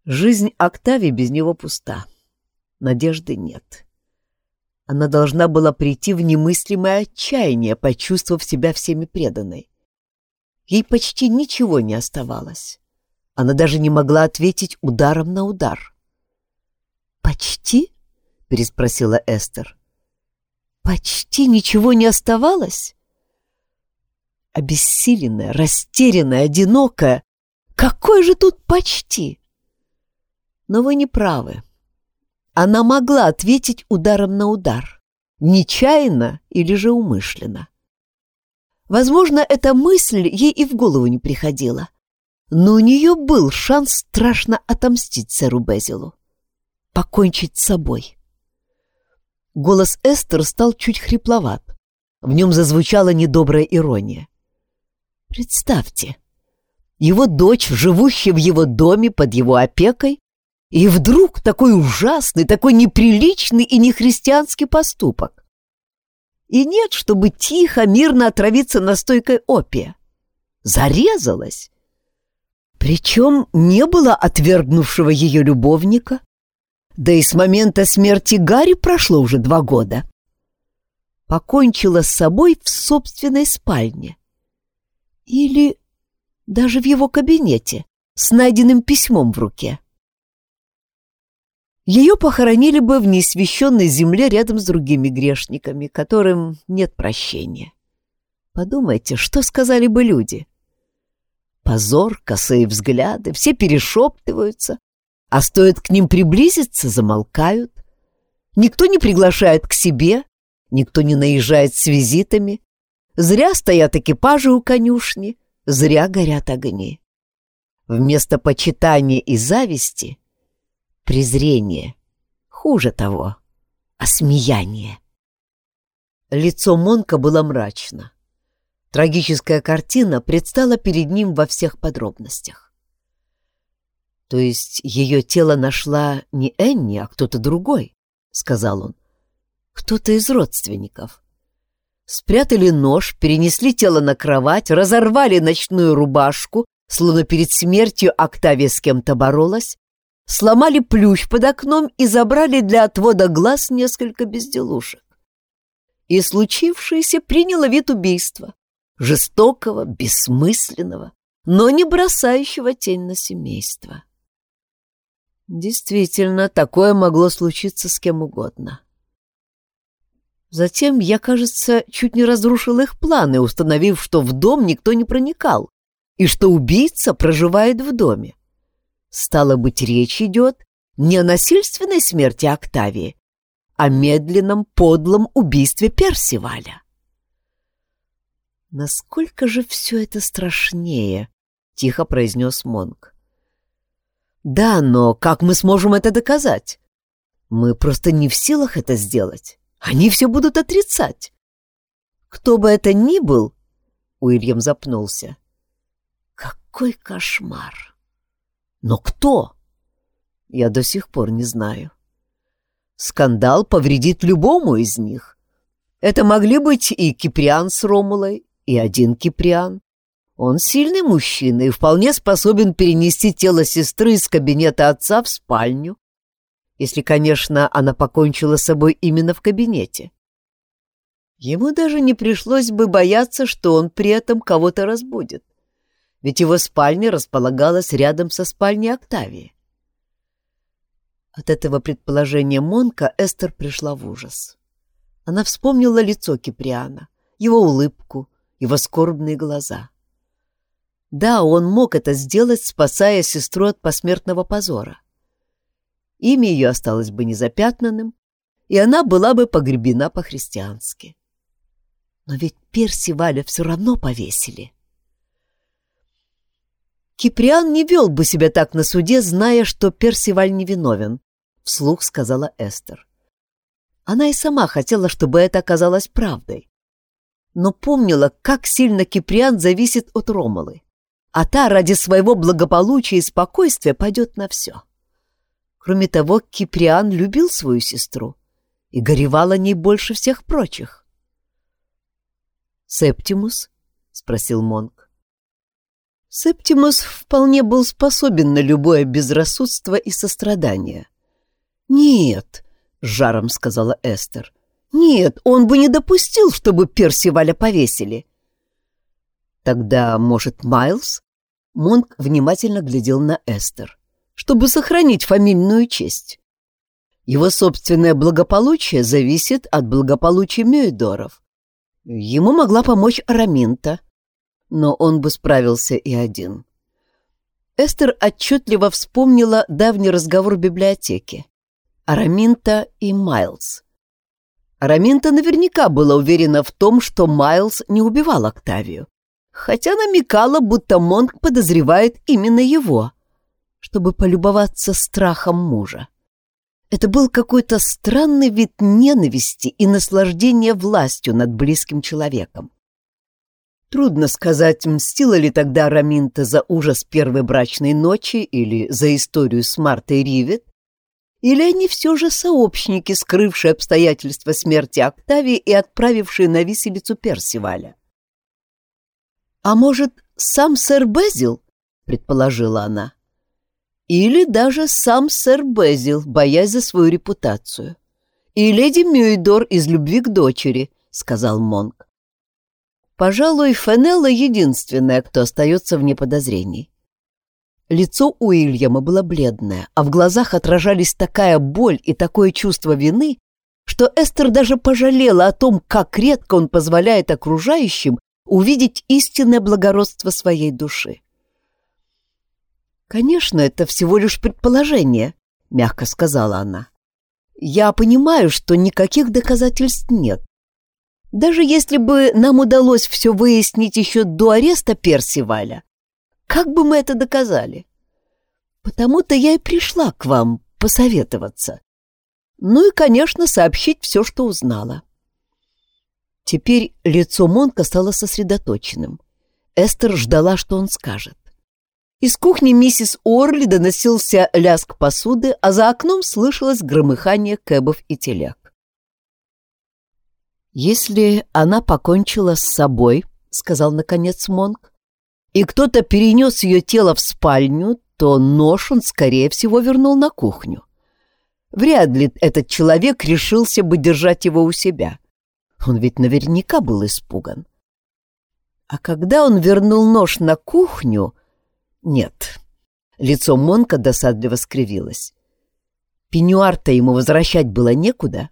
Жизнь Октавии без него пуста. Надежды нет. Она должна была прийти в немыслимое отчаяние, почувствовав себя всеми преданной. Ей почти ничего не оставалось. Она даже не могла ответить ударом на удар. «Почти?» — переспросила Эстер. «Почти ничего не оставалось?» Обессиленная, растерянная, одинокая. Какой же тут почти? Но вы не правы. Она могла ответить ударом на удар. Нечаянно или же умышленно. Возможно, эта мысль ей и в голову не приходила. Но у нее был шанс страшно отомстить сэру Безилу. Покончить с собой. Голос Эстер стал чуть хрипловат. В нем зазвучала недобрая ирония. Представьте, его дочь, живущая в его доме под его опекой, и вдруг такой ужасный, такой неприличный и нехристианский поступок. И нет, чтобы тихо, мирно отравиться настойкой опия. Зарезалась. Причем не было отвергнувшего ее любовника. Да и с момента смерти Гарри прошло уже два года. Покончила с собой в собственной спальне. Или даже в его кабинете с найденным письмом в руке. Ее похоронили бы в несвященной земле рядом с другими грешниками, которым нет прощения. Подумайте, что сказали бы люди? Позор, косые взгляды, все перешептываются, а стоит к ним приблизиться, замолкают. Никто не приглашает к себе, никто не наезжает с визитами. Зря стоят экипажи у конюшни, зря горят огни. Вместо почитания и зависти — презрение. Хуже того — осмеяние. Лицо Монка было мрачно. Трагическая картина предстала перед ним во всех подробностях. «То есть ее тело нашла не Энни, а кто-то другой», — сказал он. «Кто-то из родственников. Спрятали нож, перенесли тело на кровать, разорвали ночную рубашку, словно перед смертью Октавия с кем-то боролась, сломали плющ под окном и забрали для отвода глаз несколько безделушек. И случившееся приняло вид убийства, жестокого, бессмысленного, но не бросающего тень на семейство. Действительно, такое могло случиться с кем угодно. Затем я, кажется, чуть не разрушил их планы, установив, что в дом никто не проникал и что убийца проживает в доме. Стало быть, речь идет не о насильственной смерти Октавии, а о медленном, подлом убийстве Персиваля. «Насколько же все это страшнее?» — тихо произнес Монк. Да, но как мы сможем это доказать? Мы просто не в силах это сделать. Они все будут отрицать. Кто бы это ни был, Уильям запнулся. Какой кошмар! Но кто? Я до сих пор не знаю. Скандал повредит любому из них. Это могли быть и Киприан с Ромулой, и один Киприан. Он сильный мужчина и вполне способен перенести тело сестры из кабинета отца в спальню, если, конечно, она покончила с собой именно в кабинете. Ему даже не пришлось бы бояться, что он при этом кого-то разбудит, ведь его спальня располагалась рядом со спальней Октавии. От этого предположения Монка Эстер пришла в ужас. Она вспомнила лицо Киприана, его улыбку, его скорбные глаза. Да, он мог это сделать, спасая сестру от посмертного позора. Имя ее осталось бы незапятнанным, и она была бы погребена по-христиански. Но ведь Перси Валя все равно повесили. Киприан не вел бы себя так на суде, зная, что Персиваль невиновен, — вслух сказала Эстер. Она и сама хотела, чтобы это оказалось правдой. Но помнила, как сильно Киприан зависит от Ромалы а та ради своего благополучия и спокойствия пойдет на все. Кроме того, Киприан любил свою сестру и горевал о ней больше всех прочих. «Септимус?» — спросил Монк. Септимус вполне был способен на любое безрассудство и сострадание. «Нет», — жаром сказала Эстер, — «нет, он бы не допустил, чтобы Персиваля повесили. Тогда, может, Майлз? Монк внимательно глядел на Эстер. Чтобы сохранить фамильную честь. Его собственное благополучие зависит от благополучия Мюидоров. Ему могла помочь Араминта, но он бы справился и один. Эстер отчетливо вспомнила давний разговор в библиотеке. Араминта и Майлз. Араминта наверняка была уверена в том, что Майлз не убивал Октавию хотя намекала, будто Монг подозревает именно его, чтобы полюбоваться страхом мужа. Это был какой-то странный вид ненависти и наслаждения властью над близким человеком. Трудно сказать, мстила ли тогда Раминта за ужас первой брачной ночи или за историю с Мартой Ривет, или они все же сообщники, скрывшие обстоятельства смерти Октавии и отправившие на виселицу Персиваля. «А может, сам сэр Безил?» — предположила она. «Или даже сам сэр Безил, боясь за свою репутацию. И леди Мюидор из любви к дочери», — сказал Монк. «Пожалуй, Фенелла единственная, кто остается вне подозрений». Лицо Уильяма было бледное, а в глазах отражались такая боль и такое чувство вины, что Эстер даже пожалела о том, как редко он позволяет окружающим увидеть истинное благородство своей души. «Конечно, это всего лишь предположение», — мягко сказала она. Я понимаю, что никаких доказательств нет. Даже если бы нам удалось все выяснить еще до ареста Персиваля, как бы мы это доказали? Потому-то я и пришла к вам посоветоваться. Ну и, конечно, сообщить все, что узнала. Теперь лицо Монка стало сосредоточенным. Эстер ждала, что он скажет. Из кухни миссис Орли доносился лязг посуды, а за окном слышалось громыхание кэбов и телег. «Если она покончила с собой», — сказал наконец Монк, «и кто-то перенес ее тело в спальню, то нож он, скорее всего, вернул на кухню. Вряд ли этот человек решился бы держать его у себя. Он ведь наверняка был испуган. А когда он вернул нож на кухню... Нет. Лицо Монка досадливо скривилось. Пенюар-то ему возвращать было некуда.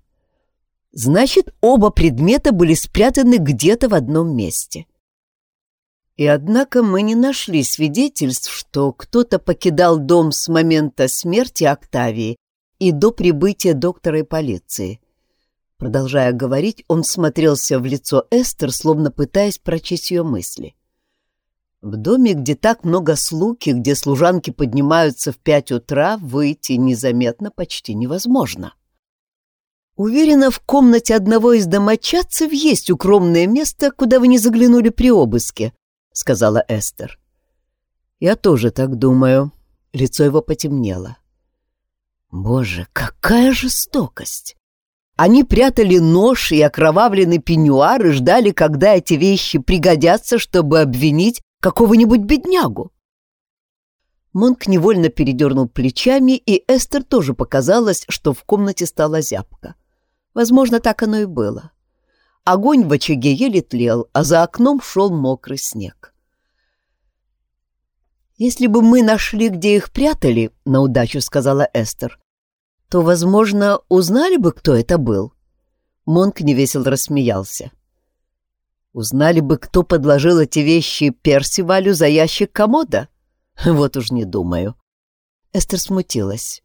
Значит, оба предмета были спрятаны где-то в одном месте. И однако мы не нашли свидетельств, что кто-то покидал дом с момента смерти Октавии и до прибытия доктора и полиции. Продолжая говорить, он смотрелся в лицо Эстер, словно пытаясь прочесть ее мысли. В доме, где так много слуг где служанки поднимаются в пять утра, выйти незаметно почти невозможно. Уверена, в комнате одного из домочадцев есть укромное место, куда вы не заглянули при обыске, — сказала Эстер. Я тоже так думаю. Лицо его потемнело. Боже, какая жестокость! Они прятали нож и окровавленный пеньюар и ждали, когда эти вещи пригодятся, чтобы обвинить какого-нибудь беднягу. Монк невольно передернул плечами, и Эстер тоже показалось, что в комнате стала зябка. Возможно, так оно и было. Огонь в очаге еле тлел, а за окном шел мокрый снег. «Если бы мы нашли, где их прятали, — на удачу сказала Эстер, — то, возможно, узнали бы, кто это был». Монк невесело рассмеялся. Узнали бы, кто подложил эти вещи Персивалю за ящик комода? [laughs] Вот уж не думаю. Эстер смутилась.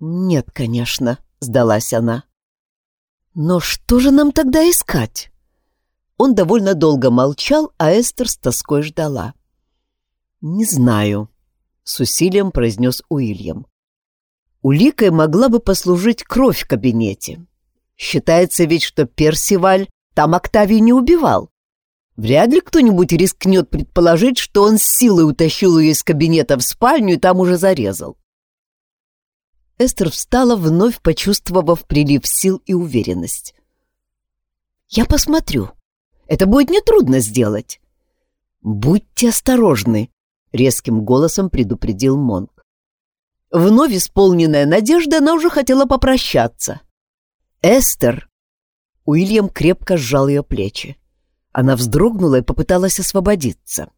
Нет, конечно, сдалась она. Но что же нам тогда искать? Он довольно долго молчал, а Эстер с тоской ждала. Не знаю, с усилием произнес Уильям. Уликой могла бы послужить кровь в кабинете. Считается ведь, что Персиваль там Октавию не убивал. Вряд ли кто-нибудь рискнет предположить, что он с силой утащил ее из кабинета в спальню и там уже зарезал. Эстер встала, вновь почувствовав прилив сил и уверенность. «Я посмотрю. Это будет нетрудно сделать». «Будьте осторожны», — резким голосом предупредил Монк. Вновь исполненная надежда, она уже хотела попрощаться. «Эстер!» Уильям крепко сжал ее плечи. Она вздрогнула и попыталась освободиться.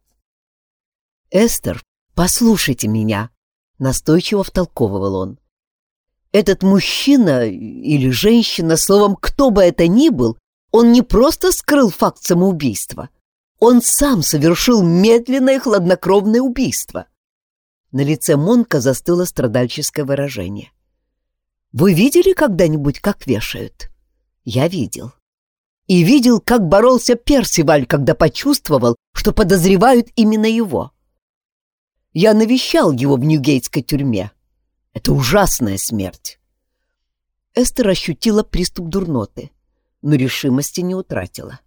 «Эстер, послушайте меня», — настойчиво втолковывал он. «Этот мужчина или женщина, словом, кто бы это ни был, он не просто скрыл факт самоубийства. Он сам совершил медленное хладнокровное убийство». На лице Монка застыло страдальческое выражение. «Вы видели когда-нибудь, как вешают?» Я видел. И видел, как боролся Персиваль, когда почувствовал, что подозревают именно его. Я навещал его в Ньюгейтской тюрьме. Это ужасная смерть. Эстер ощутила приступ дурноты, но решимости не утратила.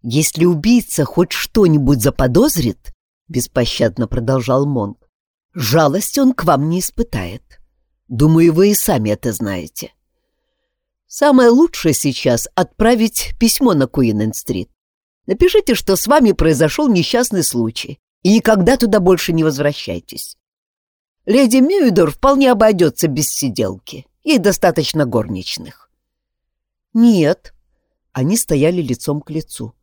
«Если убийца хоть что-нибудь заподозрит, — беспощадно продолжал Монк, — жалости он к вам не испытает. Думаю, вы и сами это знаете. Самое лучшее сейчас — отправить письмо на Куинен-стрит. Напишите, что с вами произошел несчастный случай, и никогда туда больше не возвращайтесь. Леди Мюидор вполне обойдется без сиделки. Ей достаточно горничных. Нет. Они стояли лицом к лицу.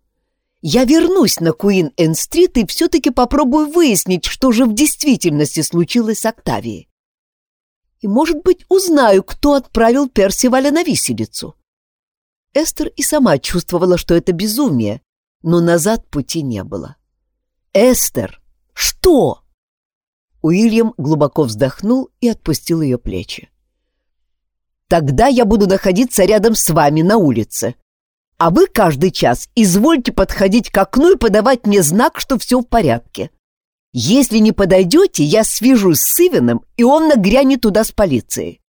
Я вернусь на Куин-Эн-стрит и все-таки попробую выяснить, что же в действительности случилось с Октавией и, может быть, узнаю, кто отправил Персиваля на виселицу. Эстер и сама чувствовала, что это безумие, но назад пути не было. «Эстер! Что?» Уильям глубоко вздохнул и отпустил ее плечи. Тогда я буду находиться рядом с вами на улице. А вы каждый час извольте подходить к окну и подавать мне знак, что все в порядке. Если не подойдете, я свяжусь с Ивеном, и он нагрянет туда с полицией.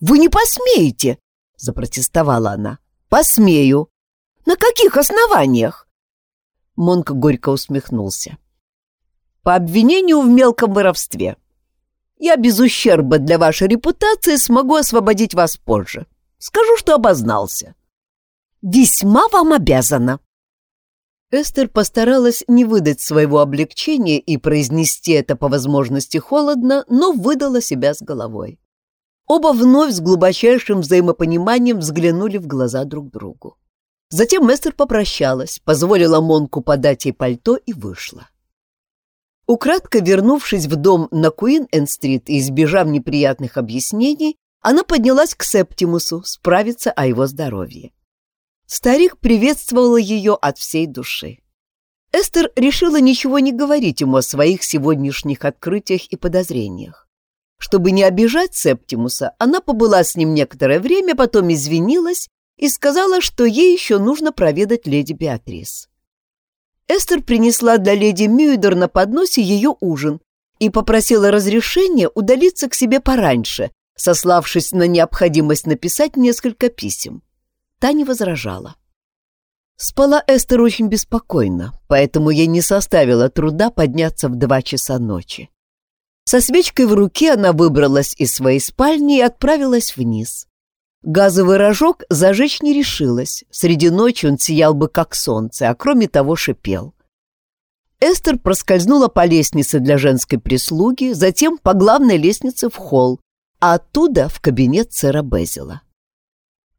Вы не посмеете, запротестовала она. Посмею. На каких основаниях? Монк горько усмехнулся. По обвинению в мелком воровстве. Я без ущерба для вашей репутации смогу освободить вас позже. Скажу, что обознался. Весьма вам обязана. Эстер постаралась не выдать своего облегчения и произнести это по возможности холодно, но выдала себя с головой. Оба вновь с глубочайшим взаимопониманием взглянули в глаза друг другу. Затем Эстер попрощалась, позволила Монку подать ей пальто и вышла. Украдко вернувшись в дом на Куин-Энд-стрит и избежав неприятных объяснений, она поднялась к Септимусу справиться о его здоровье. Старик приветствовал ее от всей души. Эстер решила ничего не говорить ему о своих сегодняшних открытиях и подозрениях. Чтобы не обижать Септимуса, она побыла с ним некоторое время, потом извинилась и сказала, что ей еще нужно проведать леди Беатрис. Эстер принесла для леди Мюидер на подносе ее ужин и попросила разрешения удалиться к себе пораньше, сославшись на необходимость написать несколько писем. Та не возражала. Спала Эстер очень беспокойно, поэтому ей не составило труда подняться в два часа ночи. Со свечкой в руке она выбралась из своей спальни и отправилась вниз. Газовый рожок зажечь не решилась. Среди ночи он сиял бы, как солнце, а кроме того шипел. Эстер проскользнула по лестнице для женской прислуги, затем по главной лестнице в холл, а оттуда в кабинет сэра Безила.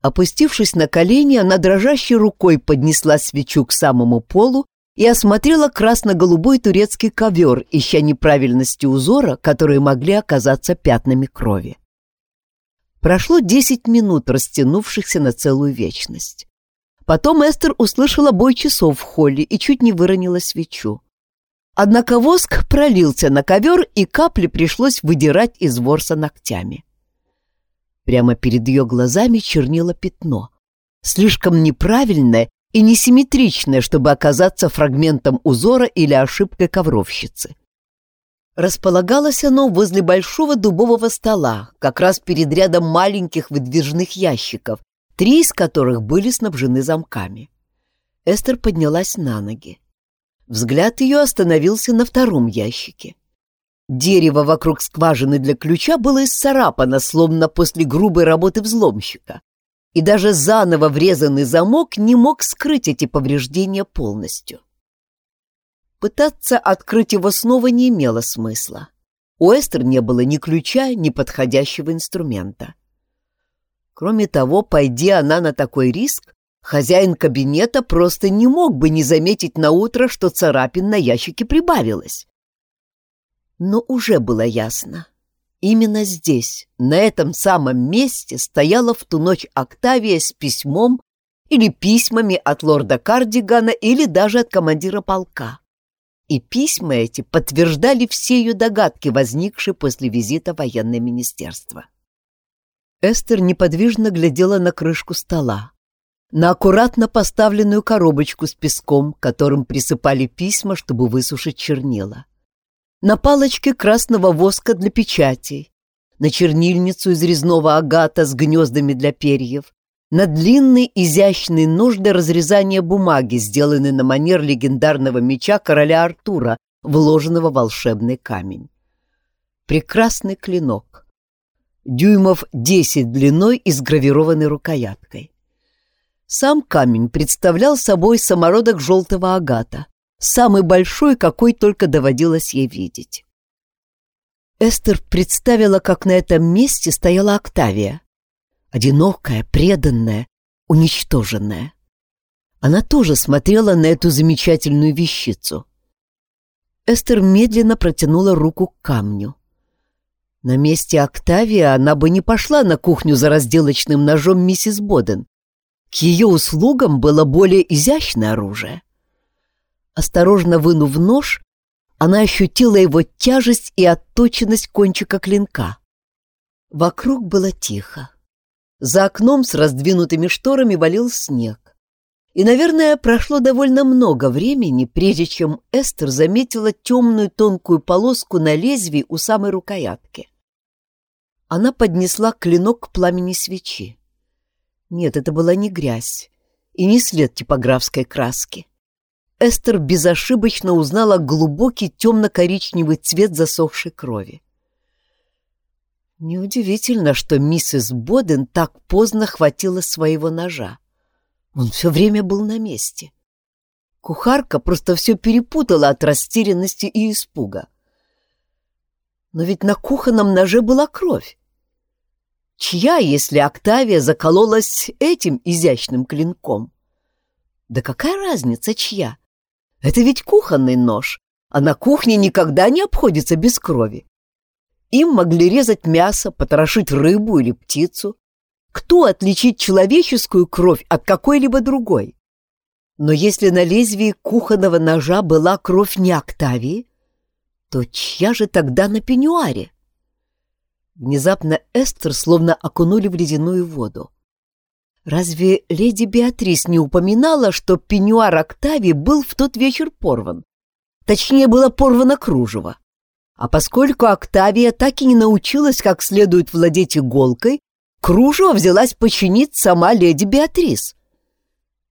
Опустившись на колени, она дрожащей рукой поднесла свечу к самому полу и осмотрела красно-голубой турецкий ковер, ища неправильности узора, которые могли оказаться пятнами крови. Прошло десять минут, растянувшихся на целую вечность. Потом Эстер услышала бой часов в холле и чуть не выронила свечу. Однако воск пролился на ковер, и капли пришлось выдирать из ворса ногтями. Прямо перед ее глазами чернило пятно. Слишком неправильное и несимметричное, чтобы оказаться фрагментом узора или ошибкой ковровщицы. Располагалось оно возле большого дубового стола, как раз перед рядом маленьких выдвижных ящиков, три из которых были снабжены замками. Эстер поднялась на ноги. Взгляд ее остановился на втором ящике. Дерево вокруг скважины для ключа было исцарапано, словно после грубой работы взломщика. И даже заново врезанный замок не мог скрыть эти повреждения полностью. Пытаться открыть его снова не имело смысла. У Эстер не было ни ключа, ни подходящего инструмента. Кроме того, пойди она на такой риск, хозяин кабинета просто не мог бы не заметить на утро, что царапин на ящике прибавилось. Но уже было ясно. Именно здесь, на этом самом месте, стояла в ту ночь Октавия с письмом или письмами от лорда Кардигана или даже от командира полка. И письма эти подтверждали все ее догадки, возникшие после визита в военное министерство. Эстер неподвижно глядела на крышку стола, на аккуратно поставленную коробочку с песком, которым присыпали письма, чтобы высушить чернила на палочке красного воска для печатей, на чернильницу из резного агата с гнездами для перьев, на длинный изящный нож для разрезания бумаги, сделанный на манер легендарного меча короля Артура, вложенного в волшебный камень. Прекрасный клинок. Дюймов десять длиной и с гравированной рукояткой. Сам камень представлял собой самородок желтого агата, самый большой, какой только доводилось ей видеть. Эстер представила, как на этом месте стояла Октавия. Одинокая, преданная, уничтоженная. Она тоже смотрела на эту замечательную вещицу. Эстер медленно протянула руку к камню. На месте Октавии она бы не пошла на кухню за разделочным ножом миссис Боден. К ее услугам было более изящное оружие. Осторожно вынув нож, она ощутила его тяжесть и отточенность кончика клинка. Вокруг было тихо. За окном с раздвинутыми шторами валил снег. И, наверное, прошло довольно много времени, прежде чем Эстер заметила темную тонкую полоску на лезвии у самой рукоятки. Она поднесла клинок к пламени свечи. Нет, это была не грязь и не след типографской краски. Эстер безошибочно узнала глубокий темно-коричневый цвет засохшей крови. Неудивительно, что миссис Боден так поздно хватила своего ножа. Он все время был на месте. Кухарка просто все перепутала от растерянности и испуга. Но ведь на кухонном ноже была кровь. Чья, если Октавия закололась этим изящным клинком? Да какая разница, чья? Это ведь кухонный нож, а на кухне никогда не обходится без крови. Им могли резать мясо, потрошить рыбу или птицу. Кто отличить человеческую кровь от какой-либо другой? Но если на лезвии кухонного ножа была кровь не Октавии, то чья же тогда на пеньюаре? Внезапно Эстер словно окунули в ледяную воду. Разве леди Беатрис не упоминала, что пеньюар Октавии был в тот вечер порван? Точнее, было порвано кружево. А поскольку Октавия так и не научилась как следует владеть иголкой, кружево взялась починить сама леди Беатрис.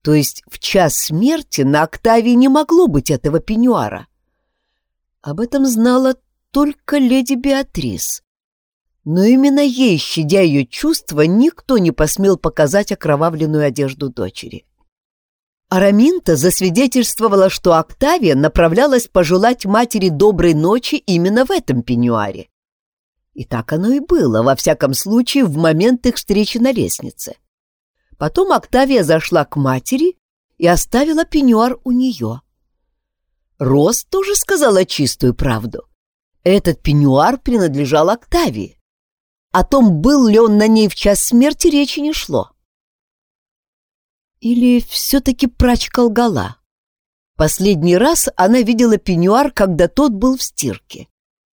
То есть в час смерти на Октавии не могло быть этого пеньюара. Об этом знала только леди Беатрис. Но именно ей, щадя ее чувства, никто не посмел показать окровавленную одежду дочери. Араминта засвидетельствовала, что Октавия направлялась пожелать матери доброй ночи именно в этом пеньюаре. И так оно и было, во всяком случае, в момент их встречи на лестнице. Потом Октавия зашла к матери и оставила пеньюар у нее. Рос тоже сказала чистую правду. Этот пеньюар принадлежал Октавии. О том, был ли он на ней в час смерти, речи не шло. Или все-таки прачка лгала? Последний раз она видела пеньюар, когда тот был в стирке.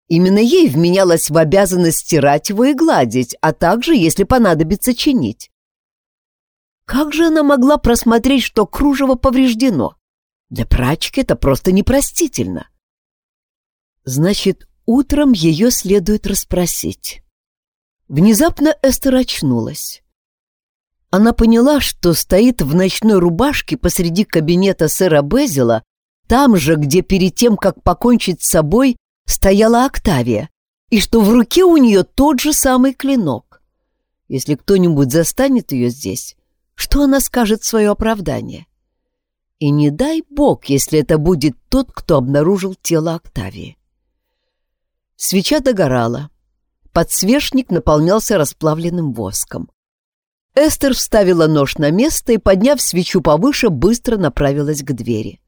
Именно ей вменялось в обязанность стирать его и гладить, а также, если понадобится, чинить. Как же она могла просмотреть, что кружево повреждено? Для прачки это просто непростительно. Значит, утром ее следует расспросить. Внезапно Эстер очнулась. Она поняла, что стоит в ночной рубашке посреди кабинета сэра Безила, там же, где перед тем, как покончить с собой, стояла Октавия, и что в руке у нее тот же самый клинок. Если кто-нибудь застанет ее здесь, что она скажет в свое оправдание? И не дай бог, если это будет тот, кто обнаружил тело Октавии. Свеча догорала. Подсвечник наполнялся расплавленным воском. Эстер вставила нож на место и, подняв свечу повыше, быстро направилась к двери.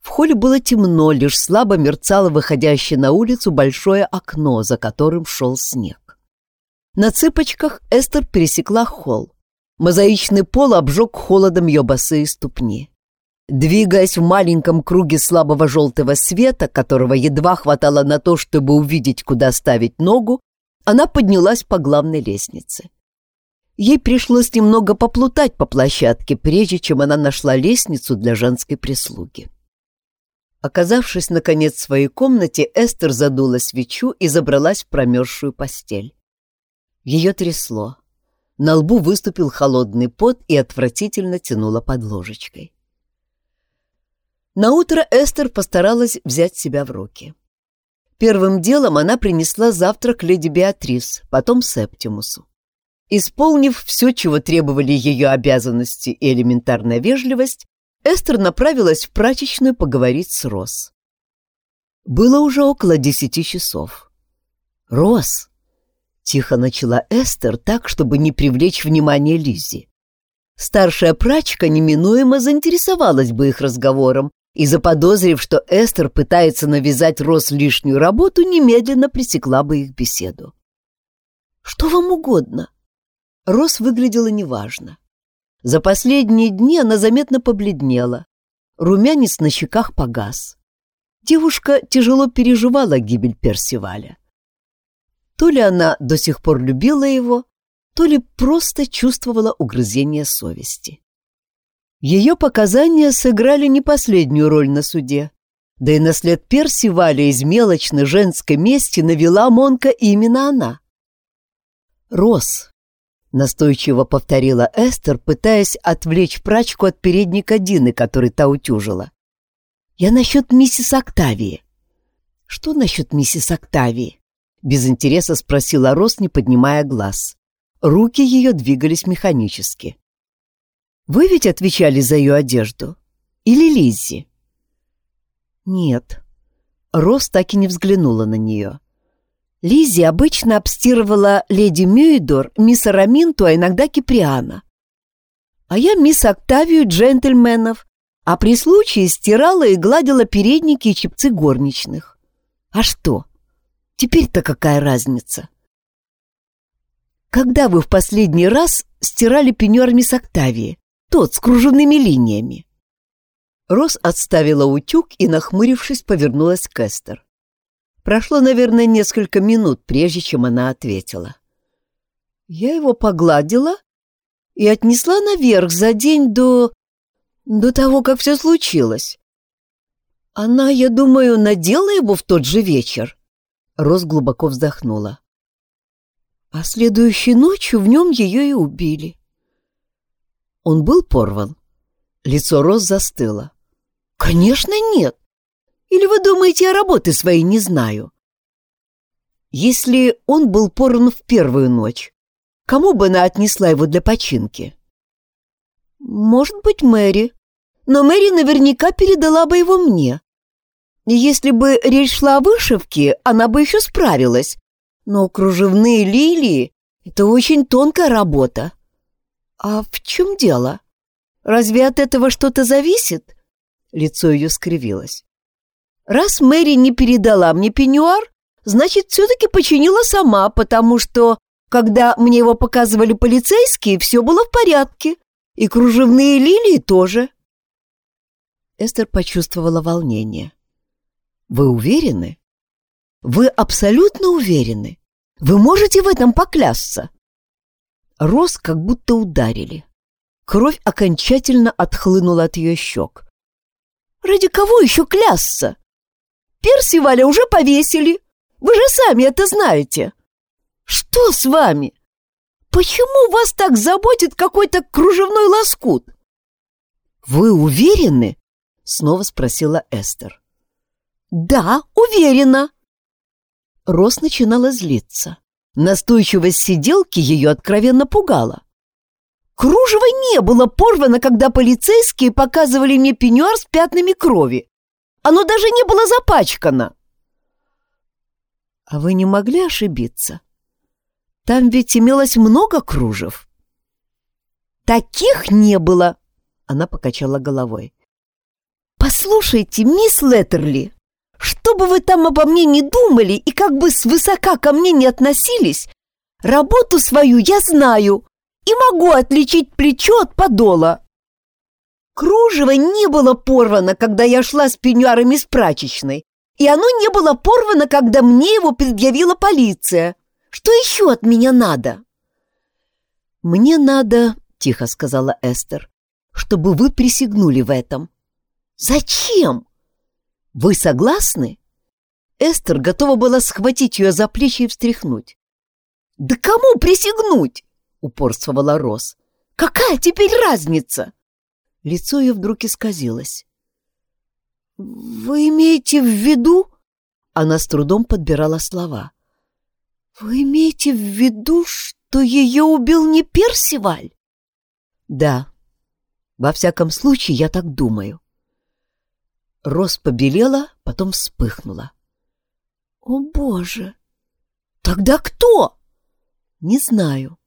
В холле было темно, лишь слабо мерцало выходящее на улицу большое окно, за которым шел снег. На цыпочках Эстер пересекла холл. Мозаичный пол обжег холодом ее босые ступни. Двигаясь в маленьком круге слабого желтого света, которого едва хватало на то, чтобы увидеть, куда ставить ногу, она поднялась по главной лестнице. Ей пришлось немного поплутать по площадке, прежде чем она нашла лестницу для женской прислуги. Оказавшись, наконец, в своей комнате, Эстер задула свечу и забралась в промерзшую постель. Ее трясло. На лбу выступил холодный пот и отвратительно тянуло под ложечкой. Наутро Эстер постаралась взять себя в руки. Первым делом она принесла завтрак леди Беатрис, потом Септимусу. Исполнив все, чего требовали ее обязанности и элементарная вежливость, Эстер направилась в прачечную поговорить с Рос. Было уже около десяти часов. «Рос!» — тихо начала Эстер так, чтобы не привлечь внимание Лиззи. Старшая прачка неминуемо заинтересовалась бы их разговором и, заподозрив, что Эстер пытается навязать Рос лишнюю работу, немедленно пресекла бы их беседу. «Что вам угодно?» Рос выглядела неважно. За последние дни она заметно побледнела. Румянец на щеках погас. Девушка тяжело переживала гибель Персиваля. То ли она до сих пор любила его, то ли просто чувствовала угрызение совести. Ее показания сыграли не последнюю роль на суде, да и на след Персиваля из мелочной женской мести навела Монка именно она. «Рос», — настойчиво повторила Эстер, пытаясь отвлечь прачку от передника Дины, который та утюжила. «Я насчет миссис Октавии». «Что насчет миссис Октавии?» — без интереса спросила Рос, не поднимая глаз. Руки ее двигались механически. «Вы ведь отвечали за ее одежду? Или Лиззи?» «Нет». Рос так и не взглянула на нее. Лиззи обычно обстирывала леди Мюидор, мисс Араминту, а иногда Киприана. А я мисс Октавию джентльменов, а при случае стирала и гладила передники и чепцы горничных. А что? Теперь-то какая разница? Когда вы в последний раз стирали пеньюар мисс Октавии? Тот, с кружевными линиями. Рос отставила утюг и, нахмурившись, повернулась к Эстер. Прошло, наверное, несколько минут, прежде чем она ответила. Я его погладила и отнесла наверх за день до... до того, как все случилось. Она, я думаю, надела его в тот же вечер. Рос глубоко вздохнула. А следующей ночью в нем ее и убили. Он был порван. Лицо Рос застыло. «Конечно нет. Или вы думаете, я работы своей не знаю?» Если он был порван в первую ночь, кому бы она отнесла его для починки? Может быть, Мэри. Но Мэри наверняка передала бы его мне. Если бы речь шла о вышивке, она бы еще справилась. Но кружевные лилии — это очень тонкая работа. А в чем дело? Разве от этого что-то зависит? Лицо ее скривилось. Раз Мэри не передала мне пеньюар, значит, все-таки починила сама, потому что, когда мне его показывали полицейские, все было в порядке. И кружевные лилии тоже. Эстер почувствовала волнение. «Вы уверены? Вы абсолютно уверены? Вы можете в этом поклясться?» Рос как будто ударили. Кровь окончательно отхлынула от ее щек. «Ради кого еще клясться? Персиваля уже повесили. Вы же сами это знаете. Что с вами? Почему вас так заботит какой-то кружевной лоскут?» «Вы уверены?» — снова спросила Эстер. «Да, уверена». Рос начинала злиться. Настойчивость сиделки ее откровенно пугала. Кружево не было порвано, когда полицейские показывали мне пеньюар с пятнами крови. Оно даже не было запачкано. А вы не могли ошибиться? Там ведь имелось много кружев. Таких не было, она покачала головой. Послушайте, мисс Леттерли, что бы вы там обо мне не думали и как бы свысока ко мне не относились, работу свою я знаю и могу отличить плечо от подола. Кружево не было порвано, когда я шла с пеньюарами с прачечной, и оно не было порвано, когда мне его предъявила полиция. Что еще от меня надо? «Мне надо», — тихо сказала Эстер, — «чтобы вы присягнули в этом». «Зачем?» «Вы согласны?» Эстер готова была схватить ее за плечи и встряхнуть. «Да кому присягнуть?» — упорствовала Рос. «Какая теперь разница?» Лицо ее вдруг исказилось. «Вы имеете в виду...» Она с трудом подбирала слова. «Вы имеете в виду, что ее убил не Персиваль?» «Да. Во всяком случае, я так думаю. Рос побелела, потом вспыхнула. «О, Боже! Тогда кто?» «Не знаю.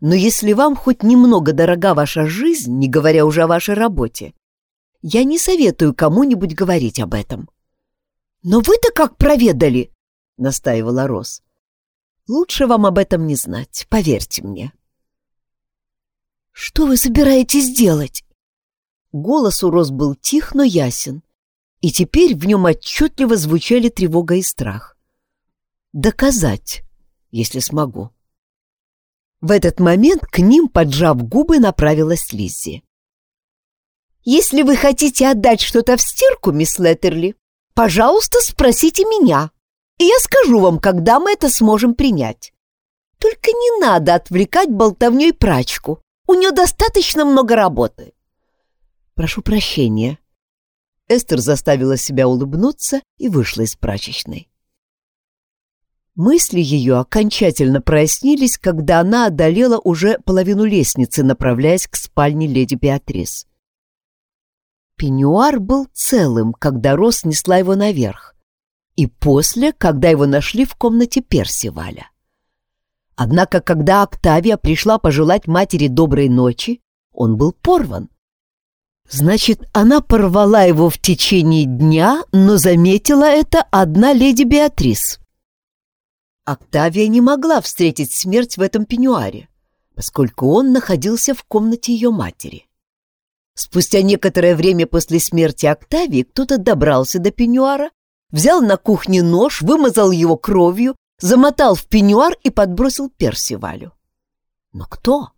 Но если вам хоть немного дорога ваша жизнь, не говоря уже о вашей работе, я не советую кому-нибудь говорить об этом». «Но вы-то как проведали?» — настаивала Рос. «Лучше вам об этом не знать, поверьте мне». «Что вы собираетесь делать?» Голос у Рос был тих, но ясен и теперь в нем отчетливо звучали тревога и страх. «Доказать, если смогу». В этот момент к ним, поджав губы, направилась Лиззи. «Если вы хотите отдать что-то в стирку, мисс Леттерли, пожалуйста, спросите меня, и я скажу вам, когда мы это сможем принять. Только не надо отвлекать болтовней прачку, у нее достаточно много работы». «Прошу прощения». Эстер заставила себя улыбнуться и вышла из прачечной. Мысли ее окончательно прояснились, когда она одолела уже половину лестницы, направляясь к спальне леди Беатрис. Пеньюар был целым, когда Рос несла его наверх, и после, когда его нашли в комнате Персиваля. Однако, когда Октавия пришла пожелать матери доброй ночи, он был порван. Значит, она порвала его в течение дня, но заметила это одна леди Беатрис. Октавия не могла встретить смерть в этом пеньюаре, поскольку он находился в комнате ее матери. Спустя некоторое время после смерти Октавии кто-то добрался до пеньюара, взял на кухне нож, вымазал его кровью, замотал в пеньюар и подбросил Персивалю. Но кто?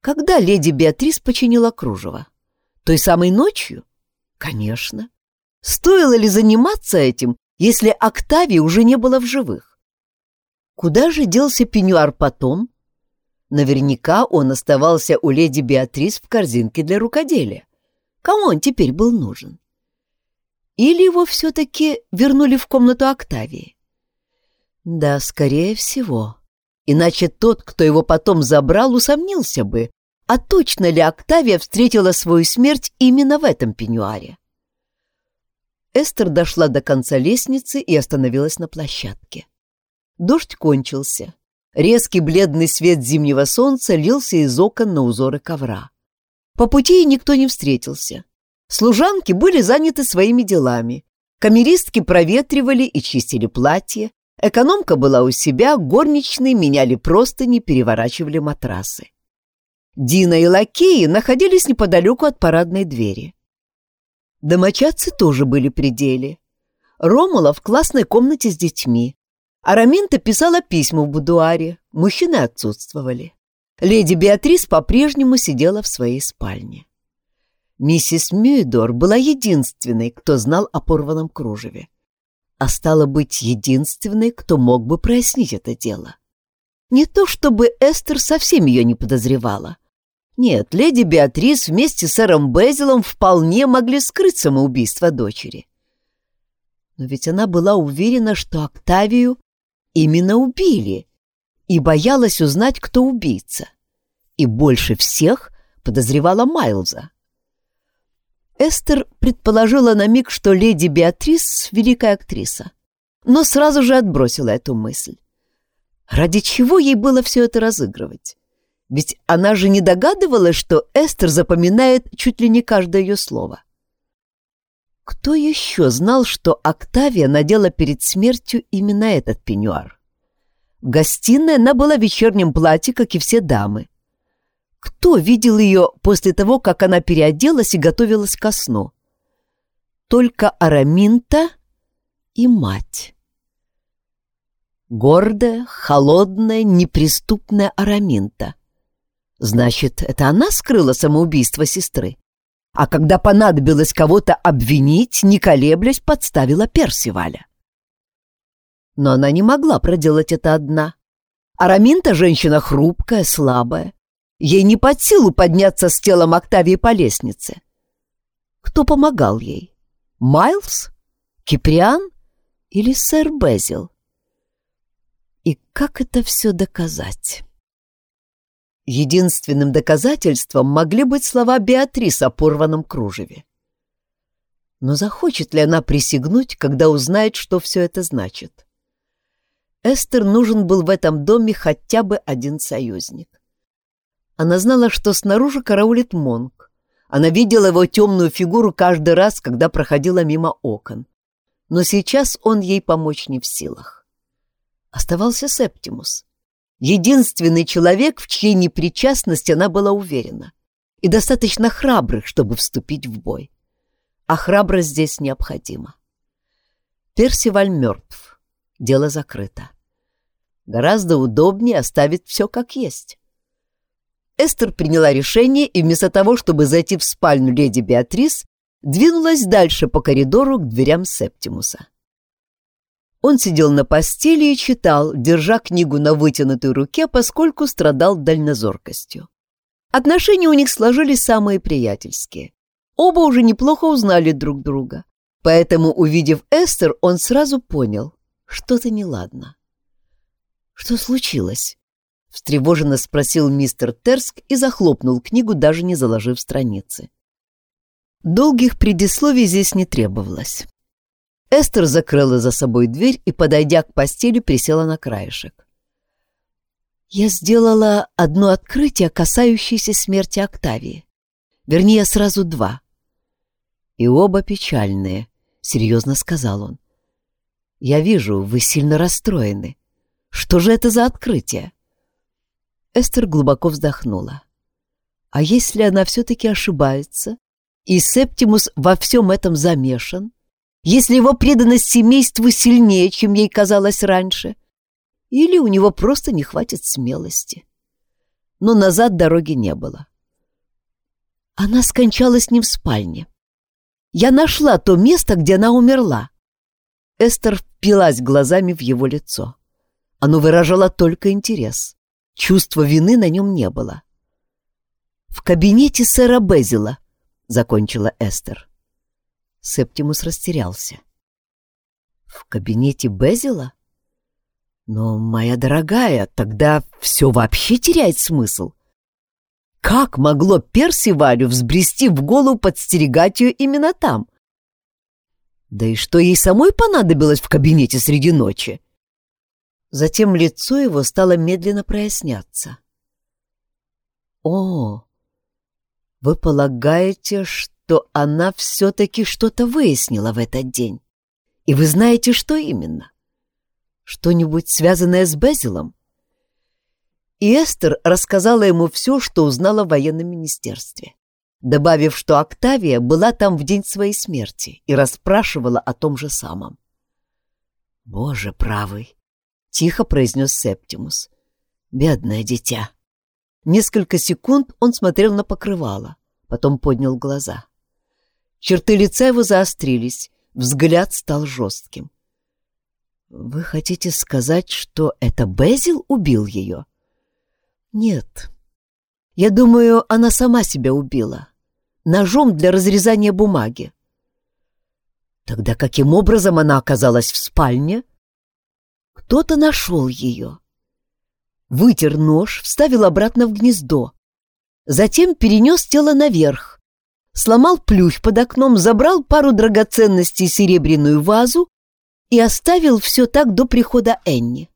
Когда леди Беатрис починила кружево? Той самой ночью? Конечно. Стоило ли заниматься этим, если Октавии уже не было в живых? Куда же делся пеньюар потом? Наверняка он оставался у леди Беатрис в корзинке для рукоделия. Кому он теперь был нужен? Или его все-таки вернули в комнату Октавии? Да, скорее всего. Иначе тот, кто его потом забрал, усомнился бы, а точно ли Октавия встретила свою смерть именно в этом пеньюаре? Эстер дошла до конца лестницы и остановилась на площадке. Дождь кончился. Резкий бледный свет зимнего солнца лился из окон на узоры ковра. По пути никто не встретился. Служанки были заняты своими делами. Камеристки проветривали и чистили платье. Экономка была у себя, горничные меняли простыни, переворачивали матрасы. Дина и лакеи находились неподалеку от парадной двери. Домочадцы тоже были при деле. Ромула в классной комнате с детьми. Араминта писала письма в будуаре, мужчины отсутствовали. Леди Беатрис по-прежнему сидела в своей спальне. Миссис Мюидор была единственной, кто знал о порванном кружеве. А стало быть, единственной, кто мог бы прояснить это дело. Не то чтобы Эстер совсем ее не подозревала. Нет, леди Беатрис вместе с сэром Безилом вполне могли скрыть самоубийство дочери. Но ведь она была уверена, что Октавию именно убили, и боялась узнать, кто убийца. И больше всех подозревала Майлза. Эстер предположила на миг, что леди Беатрис — великая актриса, но сразу же отбросила эту мысль. Ради чего ей было все это разыгрывать? Ведь она же не догадывалась, что Эстер запоминает чуть ли не каждое ее слово. Кто еще знал, что Октавия надела перед смертью именно этот пеньюар? В гостиной она была в вечернем платье, как и все дамы. Кто видел ее после того, как она переоделась и готовилась ко сну? Только Араминта и мать. Гордая, холодная, неприступная Араминта. Значит, это она скрыла самоубийство сестры? А когда понадобилось кого-то обвинить, не колеблясь, подставила Персиваля. Но она не могла проделать это одна. Араминта женщина хрупкая, слабая. Ей не под силу подняться с телом Октавии по лестнице. Кто помогал ей? Майлз? Киприан? Или сэр Безил? И как это все доказать? Единственным доказательством могли быть слова Беатрис о порванном кружеве. Но захочет ли она присягнуть, когда узнает, что все это значит? Эстер нужен был в этом доме хотя бы один союзник. Она знала, что снаружи караулит Монк. Она видела его темную фигуру каждый раз, когда проходила мимо окон. Но сейчас он ей помочь не в силах. Оставался Септимус единственный человек, в чьей непричастности она была уверена, и достаточно храбрых, чтобы вступить в бой. А храбрость здесь необходима. Персиваль мертв. Дело закрыто. Гораздо удобнее оставить все как есть. Эстер приняла решение и вместо того, чтобы зайти в спальню леди Беатрис, двинулась дальше по коридору к дверям Септимуса. Он сидел на постели и читал, держа книгу на вытянутой руке, поскольку страдал дальнозоркостью. Отношения у них сложились самые приятельские. Оба уже неплохо узнали друг друга. Поэтому, увидев Эстер, он сразу понял, что-то неладно. «Что случилось?» — встревоженно спросил мистер Терск и захлопнул книгу, даже не заложив страницы. Долгих предисловий здесь не требовалось. Эстер закрыла за собой дверь и, подойдя к постели, присела на краешек. «Я сделала одно открытие, касающееся смерти Октавии. Вернее, сразу два. И оба печальные», — серьезно сказал он. «Я вижу, вы сильно расстроены. Что же это за открытие?» Эстер глубоко вздохнула. «А если она все-таки ошибается, и Септимус во всем этом замешан, если его преданность семейству сильнее, чем ей казалось раньше, или у него просто не хватит смелости. Но назад дороги не было. Она скончалась не в спальне. Я нашла то место, где она умерла. Эстер впилась глазами в его лицо. Оно выражало только интерес. Чувства вины на нем не было. «В кабинете сэра Безила», — закончила Эстер. Септимус растерялся. «В кабинете Безила? Но, моя дорогая, тогда все вообще теряет смысл. Как могло Персивалю взбрести в голову подстерегать ее именно там? Да и что ей самой понадобилось в кабинете среди ночи?» Затем лицо его стало медленно проясняться. «О, вы полагаете, что она все-таки что-то выяснила в этот день? И вы знаете, что именно? Что-нибудь связанное с Безилом?» И Эстер рассказала ему все, что узнала в военном министерстве, добавив, что Октавия была там в день своей смерти и расспрашивала о том же самом. «Боже правый!» — тихо произнес Септимус. «Бедное дитя!» Несколько секунд он смотрел на покрывало, потом поднял глаза. Черты лица его заострились, взгляд стал жестким. «Вы хотите сказать, что это Безил убил ее?» «Нет. Я думаю, она сама себя убила. Ножом для разрезания бумаги». «Тогда каким образом она оказалась в спальне?» «Кто-то нашел ее» вытер нож, вставил обратно в гнездо. Затем перенес тело наверх, сломал плющ под окном, забрал пару драгоценностей серебряную вазу и оставил все так до прихода Энни.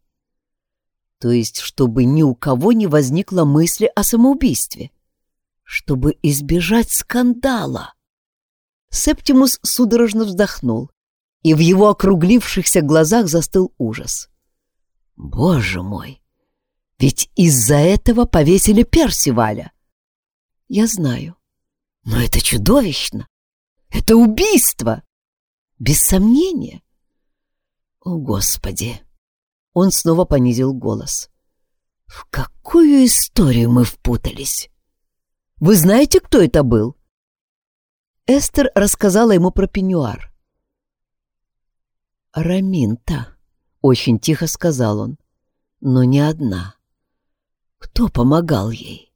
То есть, чтобы ни у кого не возникло мысли о самоубийстве. Чтобы избежать скандала. Септимус судорожно вздохнул, и в его округлившихся глазах застыл ужас. «Боже мой! Ведь из-за этого повесили Персиваля. Я знаю. Но это чудовищно. Это убийство. Без сомнения. О, Господи! Он снова понизил голос. В какую историю мы впутались? Вы знаете, кто это был? Эстер рассказала ему про пеньюар. «Раминта», — очень тихо сказал он, — «но не одна». Кто помогал ей?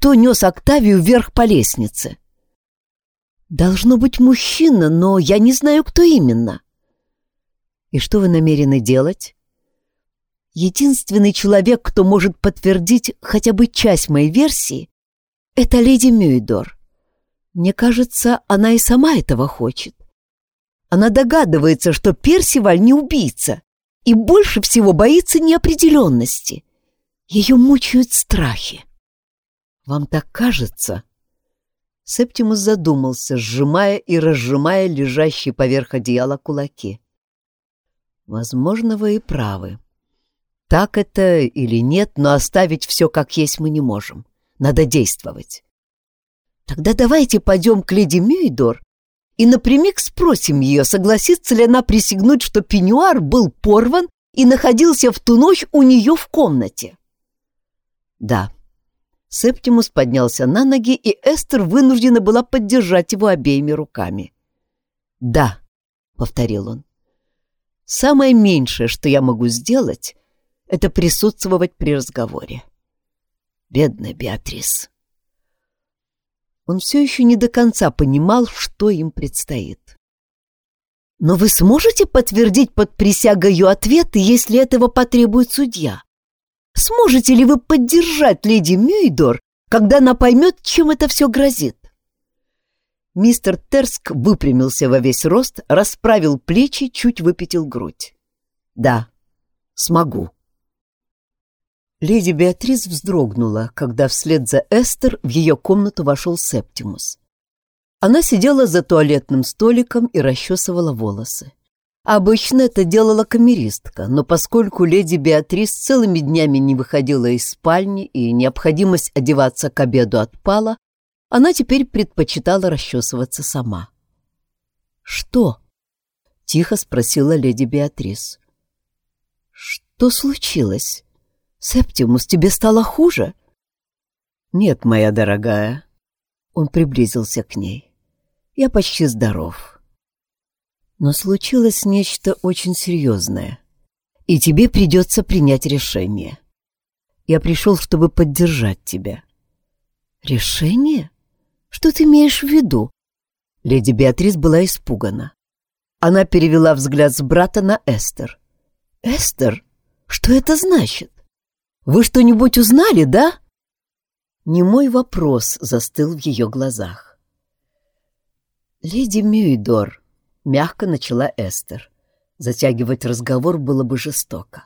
Кто нес Октавию вверх по лестнице? Должно быть мужчина, но я не знаю, кто именно. И что вы намерены делать? Единственный человек, кто может подтвердить хотя бы часть моей версии, это леди Мюйдор. Мне кажется, она и сама этого хочет. Она догадывается, что Персиваль не убийца и больше всего боится неопределенности. Ее мучают страхи. Вам так кажется? Септимус задумался, сжимая и разжимая лежащие поверх одеяла кулаки. Возможно, вы и правы. Так это или нет, но оставить все как есть мы не можем. Надо действовать. Тогда давайте пойдем к леди Мюйдор и напрямик спросим ее, согласится ли она присягнуть, что пеньюар был порван и находился в ту ночь у нее в комнате. Да. Септимус поднялся на ноги, и Эстер вынуждена была поддержать его обеими руками. «Да», — повторил он, — «самое меньшее, что я могу сделать, это присутствовать при разговоре. Бедная Беатрис». Он все еще не до конца понимал, что им предстоит. «Но вы сможете подтвердить под присягою ответы, если этого потребует судья?» Сможете ли вы поддержать леди Мюйдор, когда она поймет, чем это все грозит? Мистер Терск выпрямился во весь рост, расправил плечи, чуть выпятил грудь. «Да, смогу». Леди Беатрис вздрогнула, когда вслед за Эстер в ее комнату вошел Септимус. Она сидела за туалетным столиком и расчесывала волосы. Обычно это делала камеристка, но поскольку леди Беатрис целыми днями не выходила из спальни и необходимость одеваться к обеду отпала, она теперь предпочитала расчесываться сама. «Что?» — тихо спросила леди Беатрис. «Что случилось? Септимус, тебе стало хуже?» «Нет, моя дорогая». Он приблизился к ней. «Я почти здоров». Но случилось нечто очень серьезное, и тебе придется принять решение. Я пришел, чтобы поддержать тебя. Решение? Что ты имеешь в виду? Леди Беатрис была испугана. Она перевела взгляд с брата на Эстер. «Эстер, что это значит? Вы что-нибудь узнали, да?» Не мой вопрос застыл в ее глазах. «Леди Мюидор, — мягко начала Эстер. Затягивать разговор было бы жестоко.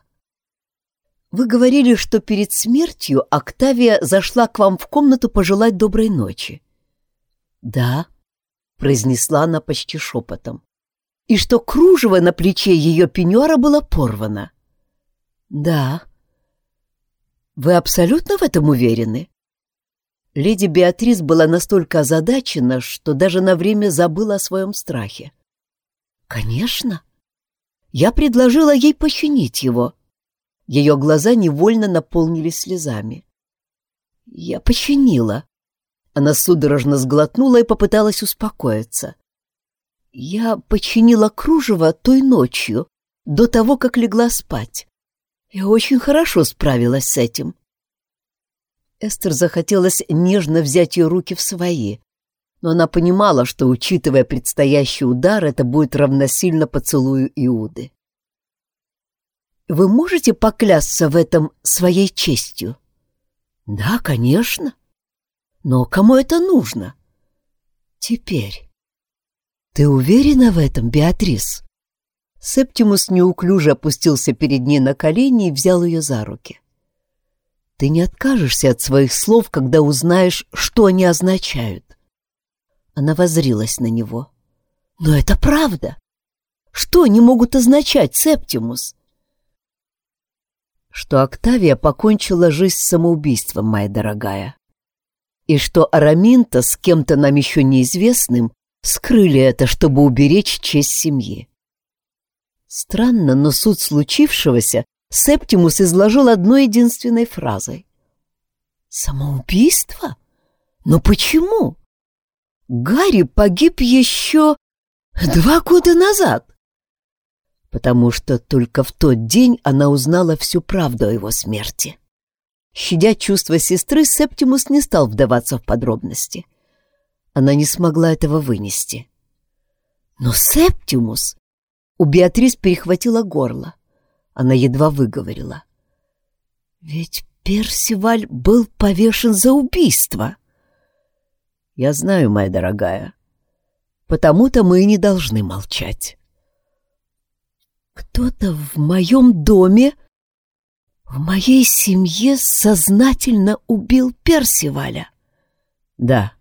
«Вы говорили, что перед смертью Октавия зашла к вам в комнату пожелать доброй ночи». «Да», — произнесла она почти шепотом, «и что кружево на плече ее пеньора было порвано». «Да». «Вы абсолютно в этом уверены?» Леди Беатрис была настолько озадачена, что даже на время забыла о своем страхе. «Конечно. Я предложила ей починить его». Ее глаза невольно наполнились слезами. «Я починила». Она судорожно сглотнула и попыталась успокоиться. «Я починила кружево той ночью, до того, как легла спать. Я очень хорошо справилась с этим». Эстер захотелось нежно взять ее руки в свои, но она понимала, что, учитывая предстоящий удар, это будет равносильно поцелую Иуды. «Вы можете поклясться в этом своей честью?» «Да, конечно. Но кому это нужно?» «Теперь». «Ты уверена в этом, Беатрис?» Септимус неуклюже опустился перед ней на колени и взял ее за руки. «Ты не откажешься от своих слов, когда узнаешь, что они означают. Она возрилась на него. «Но это правда! Что они могут означать, Септимус?» «Что Октавия покончила жизнь самоубийством, моя дорогая, и что Араминта с кем-то нам еще неизвестным скрыли это, чтобы уберечь честь семьи». Странно, но суть случившегося Септимус изложил одной единственной фразой. «Самоубийство? Но почему?» Гарри погиб еще два года назад. Потому что только в тот день она узнала всю правду о его смерти. Щадя чувства сестры, Септимус не стал вдаваться в подробности. Она не смогла этого вынести. Но Септимус... У Беатрис перехватило горло. Она едва выговорила. Ведь Персиваль был повешен за убийство. Я знаю, моя дорогая. Потому-то мы и не должны молчать. Кто-то в моем доме, в моей семье сознательно убил Персиваля. Да.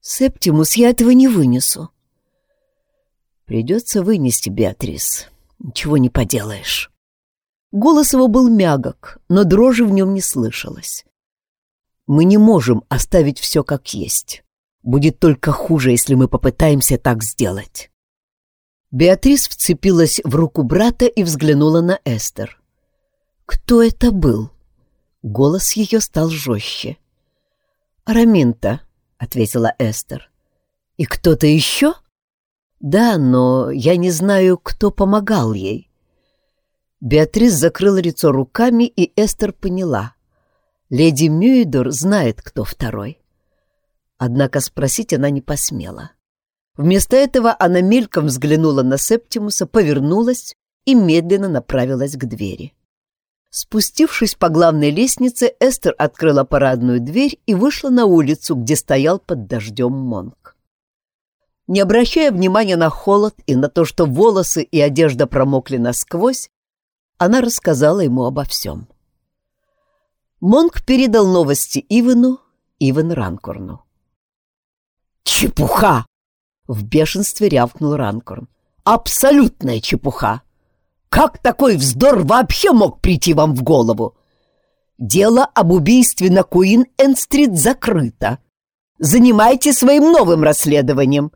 Септимус, я этого не вынесу. Придется вынести, Беатрис. Ничего не поделаешь. Голос его был мягок, но дрожи в нем не слышалось. Мы не можем оставить все как есть. Будет только хуже, если мы попытаемся так сделать. Беатрис вцепилась в руку брата и взглянула на Эстер. «Кто это был?» Голос ее стал жестче. «Араминта», — ответила Эстер. «И кто-то еще?» «Да, но я не знаю, кто помогал ей». Беатрис закрыла лицо руками, и Эстер поняла. Леди Мюидор знает, кто второй. Однако спросить она не посмела. Вместо этого она мельком взглянула на Септимуса, повернулась и медленно направилась к двери. Спустившись по главной лестнице, Эстер открыла парадную дверь и вышла на улицу, где стоял под дождем Монк. Не обращая внимания на холод и на то, что волосы и одежда промокли насквозь, она рассказала ему обо всем. Монк передал новости Ивану, Иван Ранкорну. «Чепуха!» — в бешенстве рявкнул Ранкорн. «Абсолютная чепуха! Как такой вздор вообще мог прийти вам в голову? Дело об убийстве на Куин-Энд-Стрит закрыто. Занимайтесь своим новым расследованием.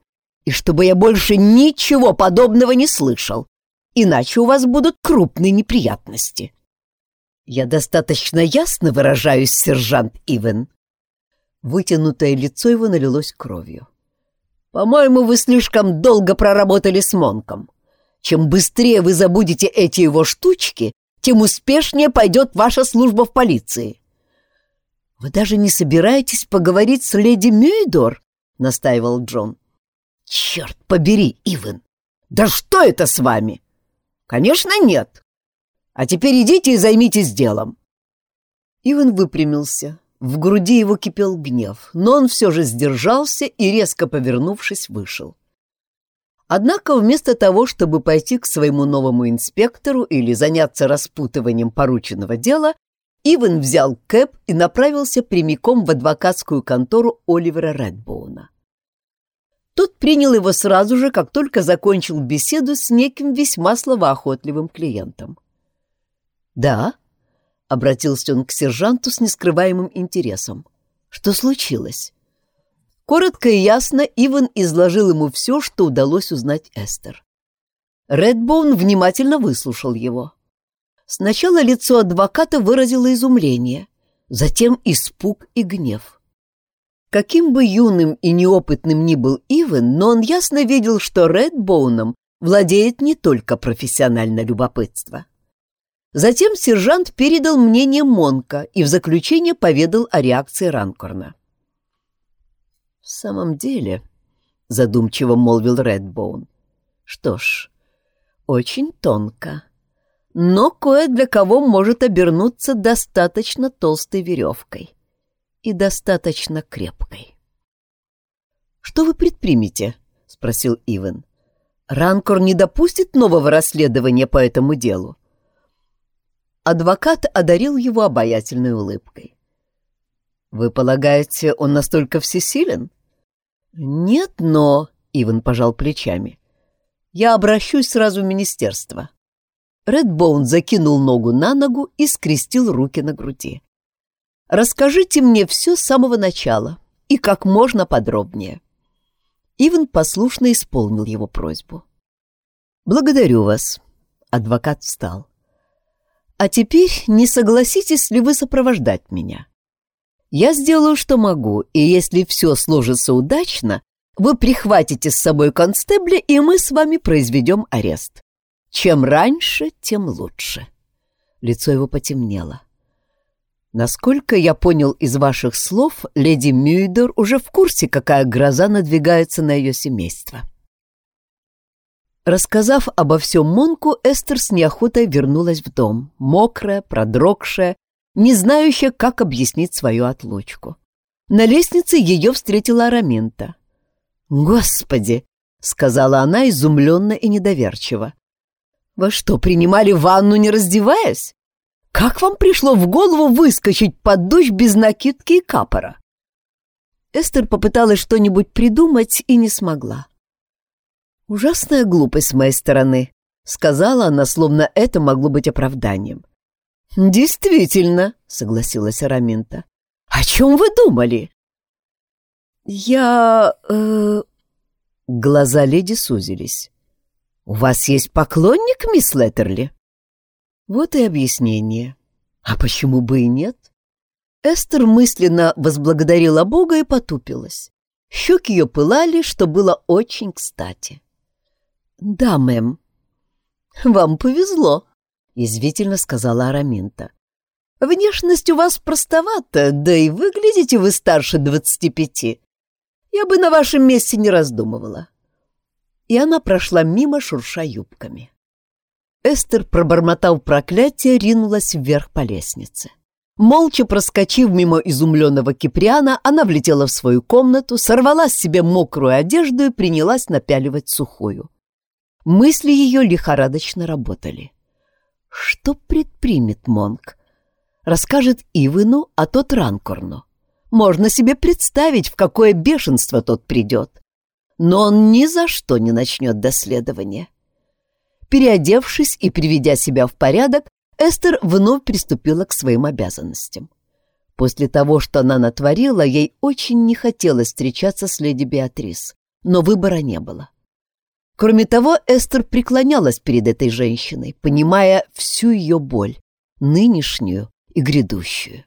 И чтобы я больше ничего подобного не слышал. Иначе у вас будут крупные неприятности. Я достаточно ясно выражаюсь, сержант Ивен. Вытянутое лицо его налилось кровью. По-моему, вы слишком долго проработали с Монком. Чем быстрее вы забудете эти его штучки, тем успешнее пойдет ваша служба в полиции. — Вы даже не собираетесь поговорить с леди Мюйдор? — настаивал Джон. — Черт побери, Иван! Да что это с вами? — Конечно, нет. А теперь идите и займитесь делом. Иван выпрямился. В груди его кипел гнев, но он все же сдержался и, резко повернувшись, вышел. Однако вместо того, чтобы пойти к своему новому инспектору или заняться распутыванием порученного дела, Иван взял кэп и направился прямиком в адвокатскую контору Оливера Редбоуна. Тот принял его сразу же, как только закончил беседу с неким весьма словоохотливым клиентом. «Да», — обратился он к сержанту с нескрываемым интересом. «Что случилось?» Коротко и ясно Иван изложил ему все, что удалось узнать Эстер. Редбоун внимательно выслушал его. Сначала лицо адвоката выразило изумление, затем испуг и гнев. Каким бы юным и неопытным ни был Иван, но он ясно видел, что Редбоуном владеет не только профессиональное любопытство. Затем сержант передал мнение Монка и в заключение поведал о реакции Ранкорна. «В самом деле», — задумчиво молвил Редбоун, — «что ж, очень тонко, но кое для кого может обернуться достаточно толстой веревкой и достаточно крепкой». «Что вы предпримете?» — спросил Иван. «Ранкор не допустит нового расследования по этому делу?» Адвокат одарил его обаятельной улыбкой. «Вы полагаете, он настолько всесилен?» «Нет, но...» — Иван пожал плечами. «Я обращусь сразу в министерство». Редбоун закинул ногу на ногу и скрестил руки на груди. «Расскажите мне все с самого начала и как можно подробнее». Иван послушно исполнил его просьбу. «Благодарю вас», — адвокат встал. «А теперь не согласитесь ли вы сопровождать меня? Я сделаю, что могу, и если все сложится удачно, вы прихватите с собой констебля, и мы с вами произведем арест. Чем раньше, тем лучше». Лицо его потемнело. Насколько я понял из ваших слов, леди Мюйдер уже в курсе, какая гроза надвигается на ее семейство. Рассказав обо всем Монку, Эстер с неохотой вернулась в дом, мокрая, продрогшая, не знающая, как объяснить свою отлучку. На лестнице ее встретила Араминта. «Господи!» — сказала она изумленно и недоверчиво. «Вы что, принимали ванну, не раздеваясь? Как вам пришло в голову выскочить под душ без накидки и капора?» Эстер попыталась что-нибудь придумать и не смогла. «Ужасная глупость с моей стороны», — сказала она, словно это могло быть оправданием. «Действительно», — согласилась Араминта. «О чем вы думали?» «Я...» э... Глаза леди сузились. «У вас есть поклонник, мисс Леттерли?» Вот и объяснение. А почему бы и нет? Эстер мысленно возблагодарила Бога и потупилась. Щеки ее пылали, что было очень кстати. «Да, мэм». «Вам повезло», — язвительно сказала Араминта. «Внешность у вас простовата, да и выглядите вы старше двадцати пяти. Я бы на вашем месте не раздумывала». И она прошла мимо, шурша юбками. Эстер, пробормотав проклятие, ринулась вверх по лестнице. Молча проскочив мимо изумленного Киприана, она влетела в свою комнату, сорвала с себя мокрую одежду и принялась напяливать сухую. Мысли ее лихорадочно работали. Что предпримет Монк? Расскажет Ивыну, а тот Ранкорну. Можно себе представить, в какое бешенство тот придет. Но он ни за что не начнет доследование. Переодевшись и приведя себя в порядок, Эстер вновь приступила к своим обязанностям. После того, что она натворила, ей очень не хотелось встречаться с леди Беатрис, но выбора не было. Кроме того, Эстер преклонялась перед этой женщиной, понимая всю ее боль, нынешнюю и грядущую.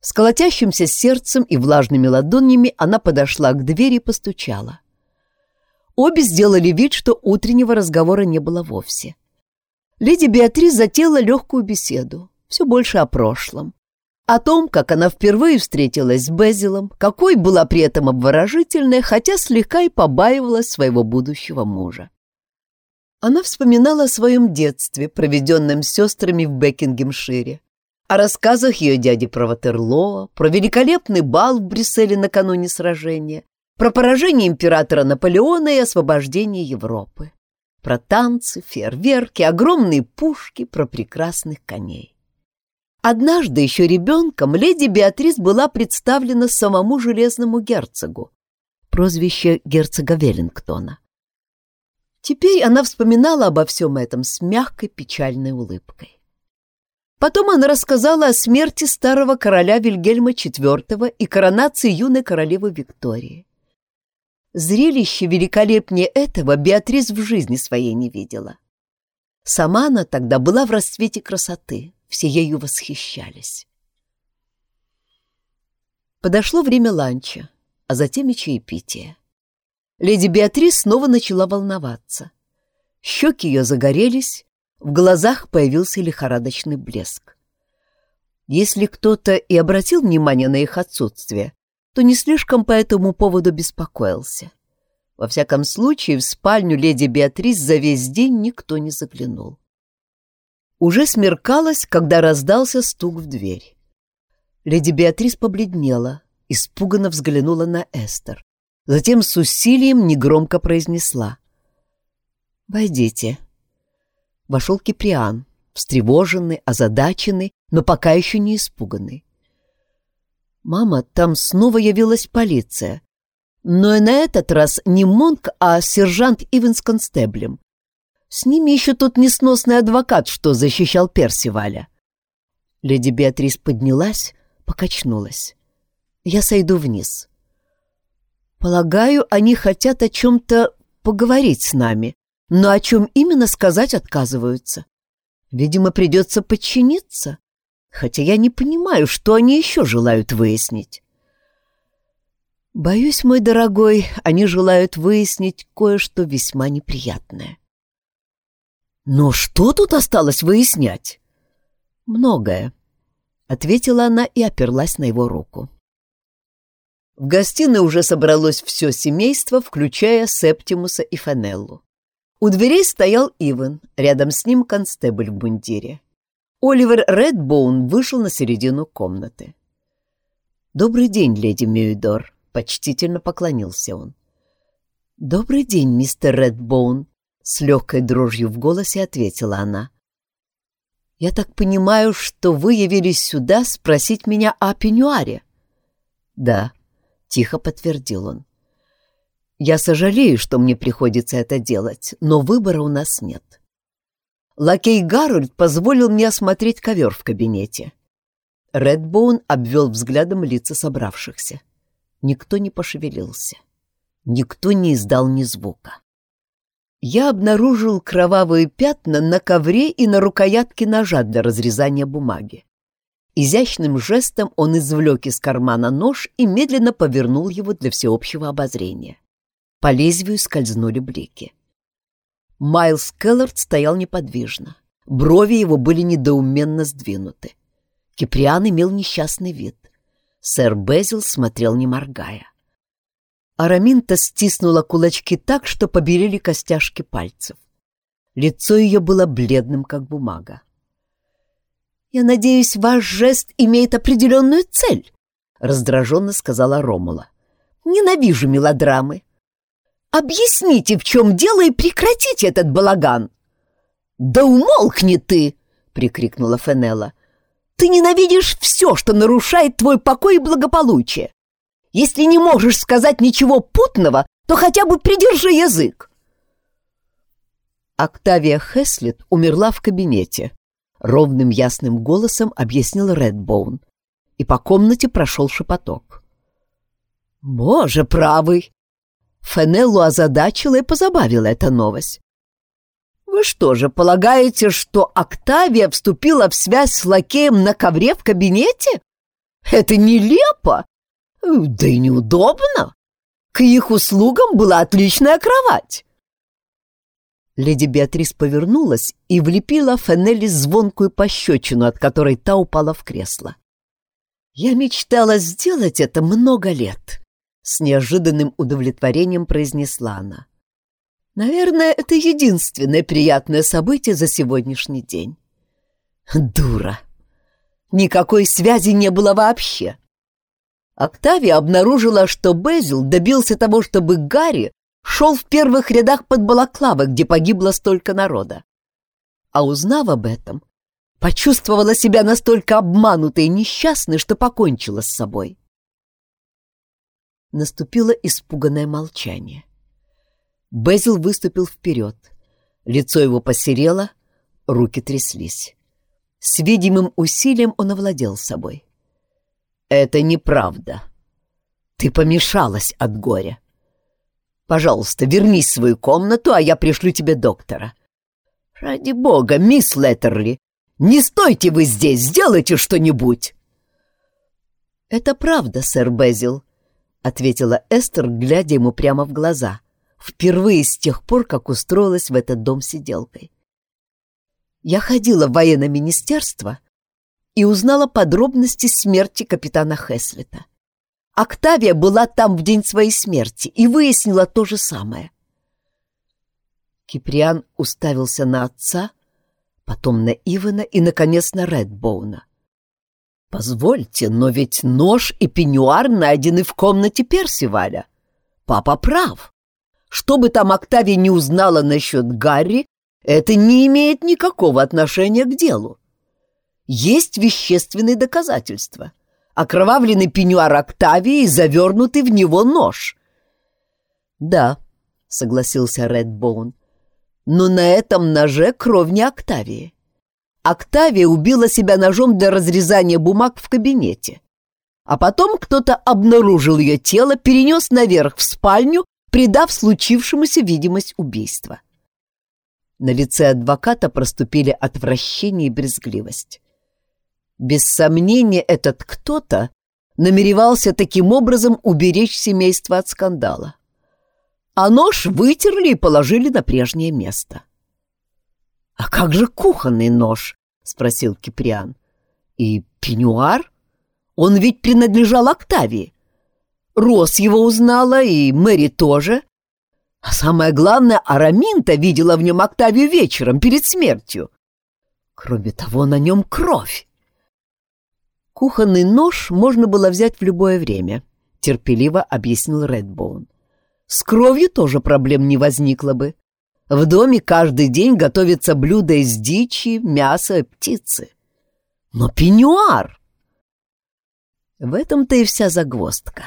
С колотящимся сердцем и влажными ладонями она подошла к двери и постучала. Обе сделали вид, что утреннего разговора не было вовсе. Леди Беатрис затеяла легкую беседу, все больше о прошлом. О том, как она впервые встретилась с Безилом, какой была при этом обворожительная, хотя слегка и побаивалась своего будущего мужа. Она вспоминала о своем детстве, проведенном с сестрами в Бекингемшире, о рассказах ее дяди про Ватерлоо, про великолепный бал в Брюсселе накануне сражения, про поражение императора Наполеона и освобождение Европы про танцы, фейерверки, огромные пушки, про прекрасных коней. Однажды еще ребенком леди Беатрис была представлена самому железному герцогу, прозвище герцога Веллингтона. Теперь она вспоминала обо всем этом с мягкой печальной улыбкой. Потом она рассказала о смерти старого короля Вильгельма IV и коронации юной королевы Виктории. Зрелище великолепнее этого Беатрис в жизни своей не видела. Сама она тогда была в расцвете красоты, все ею восхищались. Подошло время ланча, а затем и чаепития. Леди Беатрис снова начала волноваться. Щеки ее загорелись, в глазах появился лихорадочный блеск. Если кто-то и обратил внимание на их отсутствие, то не слишком по этому поводу беспокоился. Во всяком случае, в спальню леди Беатрис за весь день никто не заглянул. Уже смеркалось, когда раздался стук в дверь. Леди Беатрис побледнела, испуганно взглянула на Эстер. Затем с усилием негромко произнесла. «Войдите». Вошел Киприан, встревоженный, озадаченный, но пока еще не испуганный. «Мама, там снова явилась полиция. Но и на этот раз не Монк, а сержант Ивен с констеблем. С ними еще тот несносный адвокат, что защищал Персиваля». Леди Беатрис поднялась, покачнулась. «Я сойду вниз». «Полагаю, они хотят о чем-то поговорить с нами, но о чем именно сказать отказываются. Видимо, придется подчиниться хотя я не понимаю, что они еще желают выяснить. Боюсь, мой дорогой, они желают выяснить кое-что весьма неприятное. Но что тут осталось выяснять? Многое, — ответила она и оперлась на его руку. В гостиной уже собралось все семейство, включая Септимуса и Фанеллу. У дверей стоял Иван, рядом с ним констебль в мундире. Оливер Редбоун вышел на середину комнаты. «Добрый день, леди Мюидор», — почтительно поклонился он. «Добрый день, мистер Редбоун», — с легкой дрожью в голосе ответила она. «Я так понимаю, что вы явились сюда спросить меня о пеньюаре?» «Да», — тихо подтвердил он. «Я сожалею, что мне приходится это делать, но выбора у нас нет. Лакей Гарольд позволил мне осмотреть ковер в кабинете. Редбоун обвел взглядом лица собравшихся. Никто не пошевелился. Никто не издал ни звука. Я обнаружил кровавые пятна на ковре и на рукоятке ножа для разрезания бумаги. Изящным жестом он извлек из кармана нож и медленно повернул его для всеобщего обозрения. По лезвию скользнули блики. Майлз Келлард стоял неподвижно. Брови его были недоуменно сдвинуты. Киприан имел несчастный вид. Сэр Безил смотрел, не моргая. Араминта стиснула кулачки так, что побелели костяшки пальцев. Лицо ее было бледным, как бумага. «Я надеюсь, ваш жест имеет определенную цель», — раздраженно сказала Ромула. «Ненавижу мелодрамы. Объясните, в чем дело, и прекратите этот балаган!» «Да умолкни ты!» — прикрикнула Фенелла. «Ты ненавидишь все, что нарушает твой покой и благополучие. Если не можешь сказать ничего путного, то хотя бы придержи язык!» Октавия Хеслет умерла в кабинете. Ровным ясным голосом объяснил Редбоун. И по комнате прошел шепоток. «Боже правый!» Фенеллу озадачила и позабавила эта новость. Вы что же, полагаете, что Октавия вступила в связь с лакеем на ковре в кабинете? Это нелепо, да и неудобно. К их услугам была отличная кровать. Леди Беатрис повернулась и влепила Фенелли звонкую пощечину, от которой та упала в кресло. «Я мечтала сделать это много лет», — с неожиданным удовлетворением произнесла она. Наверное, это единственное приятное событие за сегодняшний день. Дура. Никакой связи не было вообще. Октавия обнаружила, что Безил добился того, чтобы Гарри шел в первых рядах под Балаклавой, где погибло столько народа. А узнав об этом, почувствовала себя настолько обманутой и несчастной, что покончила с собой. Наступило испуганное молчание. Безил выступил вперед. Лицо его посерело, руки тряслись. С видимым усилием он овладел собой. «Это неправда. Ты помешалась от горя. Пожалуйста, вернись в свою комнату, а я пришлю тебе доктора. Ради бога, мисс Леттерли, не стойте вы здесь, сделайте что-нибудь!» «Это правда, сэр Безил», — ответила Эстер, глядя ему прямо в глаза впервые с тех пор, как устроилась в этот дом сиделкой. Я ходила в военное министерство и узнала подробности смерти капитана Хеслета. Октавия была там в день своей смерти и выяснила то же самое. Киприан уставился на отца, потом на Ивана и, наконец, на Редбоуна. «Позвольте, но ведь нож и пеньюар найдены в комнате Персиваля. Папа прав. Что бы там Октавия не узнала насчет Гарри, это не имеет никакого отношения к делу. Есть вещественные доказательства. Окровавленный пеньюар Октавии и завернутый в него нож. «Да», — согласился Редбоун, — «но на этом ноже кровь не Октавии. Октавия убила себя ножом для разрезания бумаг в кабинете. А потом кто-то обнаружил ее тело, перенес наверх в спальню придав случившемуся видимость убийства. На лице адвоката проступили отвращение и брезгливость. Без сомнения, этот кто-то намеревался таким образом уберечь семейство от скандала. А нож вытерли и положили на прежнее место. «А как же кухонный нож?» — спросил Киприан. «И пеньюар? Он ведь принадлежал Октавии. Рос его узнала, и Мэри тоже. А самое главное, Араминта видела в нем Октавию вечером, перед смертью. Кроме того, на нем кровь. Кухонный нож можно было взять в любое время, терпеливо объяснил Редбоун. С кровью тоже проблем не возникло бы. В доме каждый день готовится блюдо из дичи, мяса птицы. Но пеньюар! В этом-то и вся загвоздка.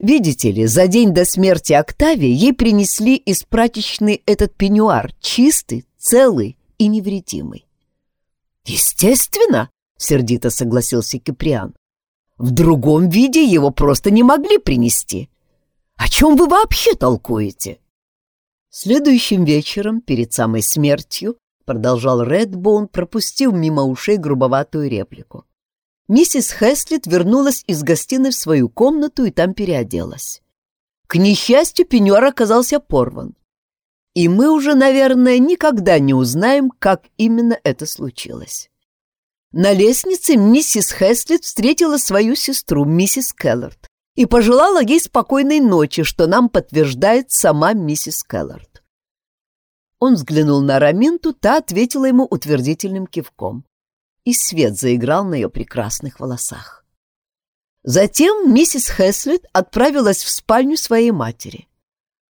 Видите ли, за день до смерти Октавии ей принесли из прачечной этот пеньюар, чистый, целый и невредимый. «Естественно!» — сердито согласился Киприан. «В другом виде его просто не могли принести. О чем вы вообще толкуете?» Следующим вечером, перед самой смертью, продолжал Редбоун, пропустив мимо ушей грубоватую реплику. Миссис Хеслит вернулась из гостиной в свою комнату и там переоделась. К несчастью, пеньюар оказался порван. И мы уже, наверное, никогда не узнаем, как именно это случилось. На лестнице миссис Хеслит встретила свою сестру, миссис Келлард, и пожелала ей спокойной ночи, что нам подтверждает сама миссис Келлард. Он взглянул на Раминту, та ответила ему утвердительным кивком. И свет заиграл на ее прекрасных волосах. Затем миссис Хеслит отправилась в спальню своей матери.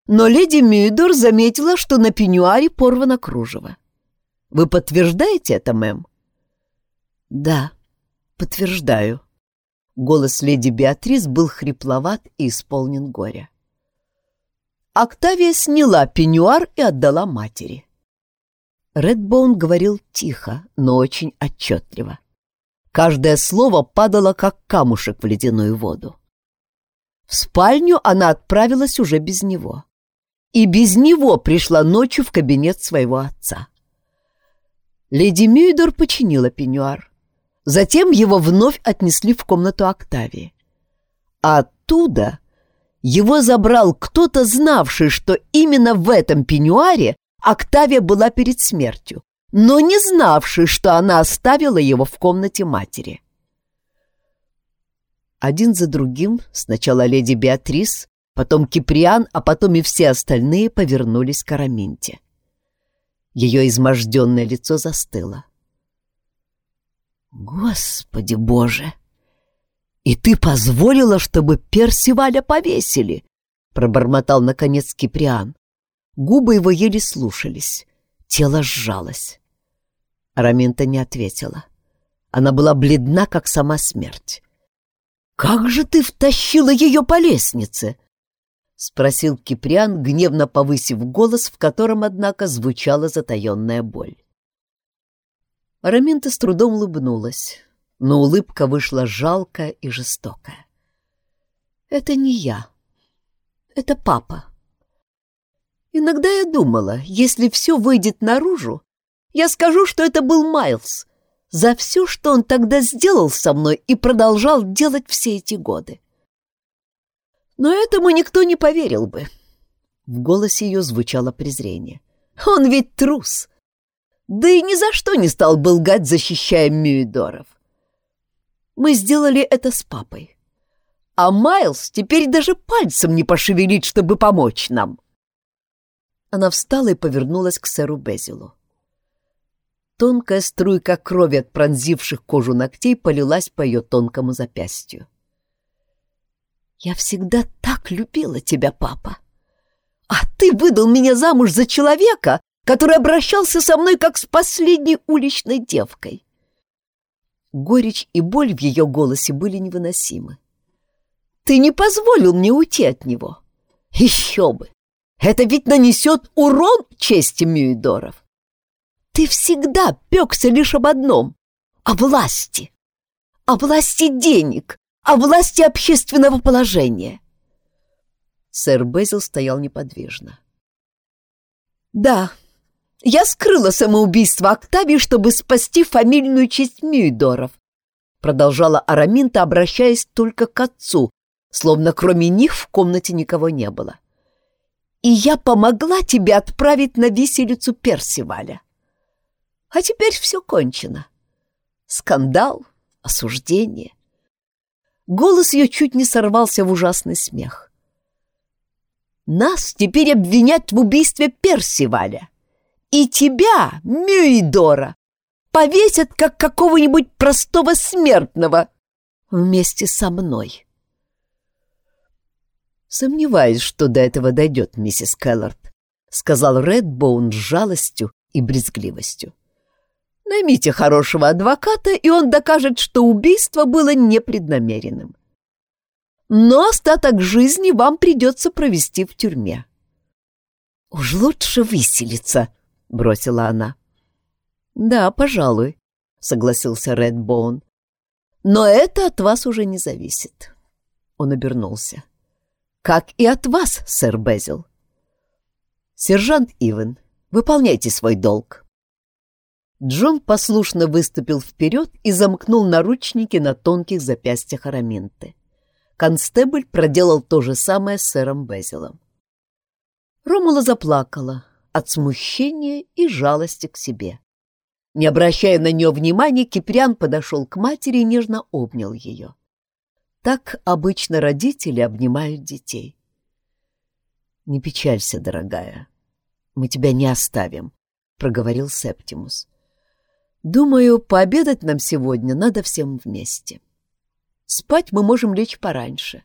Но леди Мюидор заметила, что на пеньюаре порвано кружево. «Вы подтверждаете это, мэм?» «Да, подтверждаю», Голос леди Беатрис был хрипловат и исполнен горя. Октавия сняла пеньюар и отдала матери. Редбоун говорил тихо, но очень отчетливо. Каждое слово падало, как камушек в ледяную воду. В спальню она отправилась уже без него. И без него пришла ночью в кабинет своего отца. Леди Мюйдор починила пеньюар. Затем его вновь отнесли в комнату Октавии. А оттуда его забрал кто-то, знавший, что именно в этом пеньюаре Октавия была перед смертью, но не знавший, что она оставила его в комнате матери. Один за другим, сначала леди Беатрис, потом Киприан, а потом и все остальные повернулись к Араминте. Ее изможденное лицо застыло. «Господи Боже! И ты позволила, чтобы Персиваля повесили?» — пробормотал, наконец, Киприан. Губы его еле слушались, тело сжалось. Раминта не ответила. Она была бледна, как сама смерть. «Как же ты втащила ее по лестнице?» — спросил Киприан, гневно повысив голос, в котором, однако, звучала затаенная боль. Араминта с трудом улыбнулась, но улыбка вышла жалкая и жестокая. «Это не я. Это папа. Иногда я думала, если все выйдет наружу, я скажу, что это был Майлз за все, что он тогда сделал со мной и продолжал делать все эти годы. Но этому никто не поверил бы». В голосе ее звучало презрение. «Он ведь трус!» Да и ни за что не стал бы лгать, защищая Мюидоров. Мы сделали это с папой. А Майлз теперь даже пальцем не пошевелит, чтобы помочь нам. Она встала и повернулась к сэру Безилу. Тонкая струйка крови от пронзивших кожу ногтей полилась по ее тонкому запястью. «Я всегда так любила тебя, папа! А ты выдал меня замуж за человека, который обращался со мной как с последней уличной девкой. Горечь и боль в ее голосе были невыносимы. Ты не позволил мне уйти от него. Еще бы! Это ведь нанесет урон чести Мюидоров. Ты всегда пекся лишь об одном — о власти. О власти денег, о власти общественного положения. Сэр Безил стоял неподвижно. Да, я скрыла самоубийство Октавии, чтобы спасти фамильную честь Мюидоров. Продолжала Араминта, обращаясь только к отцу, словно кроме них в комнате никого не было. И я помогла тебе отправить на виселицу Персиваля. А теперь все кончено. Скандал, осуждение. Голос ее чуть не сорвался в ужасный смех. Нас теперь обвинят в убийстве Персиваля и тебя, Мюидора, повесят, как какого-нибудь простого смертного вместе со мной. Сомневаюсь, что до этого дойдет, миссис Келлард, сказал Редбоун с жалостью и брезгливостью. Наймите хорошего адвоката, и он докажет, что убийство было непреднамеренным. Но остаток жизни вам придется провести в тюрьме. Уж лучше выселиться, бросила она. Да, пожалуй, согласился Редбоун. Но это от вас уже не зависит. Он обернулся. Как и от вас, сэр Безил. «Сержант Ивен, выполняйте свой долг». Джон послушно выступил вперед и замкнул наручники на тонких запястьях Араминты. Констебль проделал то же самое с сэром Безилом. Ромула заплакала от смущения и жалости к себе. Не обращая на нее внимания, Киприан подошел к матери и нежно обнял ее. Так обычно родители обнимают детей. «Не печалься, дорогая, мы тебя не оставим», — проговорил Септимус. «Думаю, пообедать нам сегодня надо всем вместе. Спать мы можем лечь пораньше,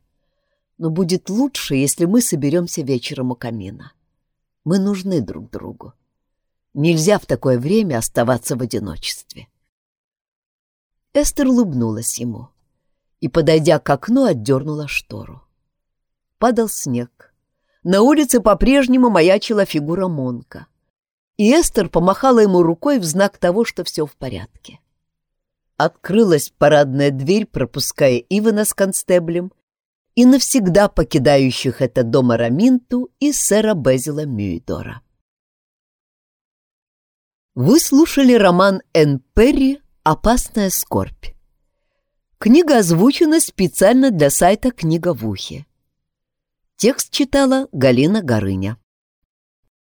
но будет лучше, если мы соберемся вечером у камина. Мы нужны друг другу. Нельзя в такое время оставаться в одиночестве. Эстер улыбнулась ему и, подойдя к окну, отдернула штору. Падал снег. На улице по-прежнему маячила фигура Монка. И Эстер помахала ему рукой в знак того, что все в порядке. Открылась парадная дверь, пропуская Ивана с констеблем и навсегда покидающих это дом Араминту и сэра Безила Мюидора. Вы слушали роман Энн Перри «Опасная скорбь». Книга озвучена специально для сайта «Книга в ухе». Текст читала Галина Горыня.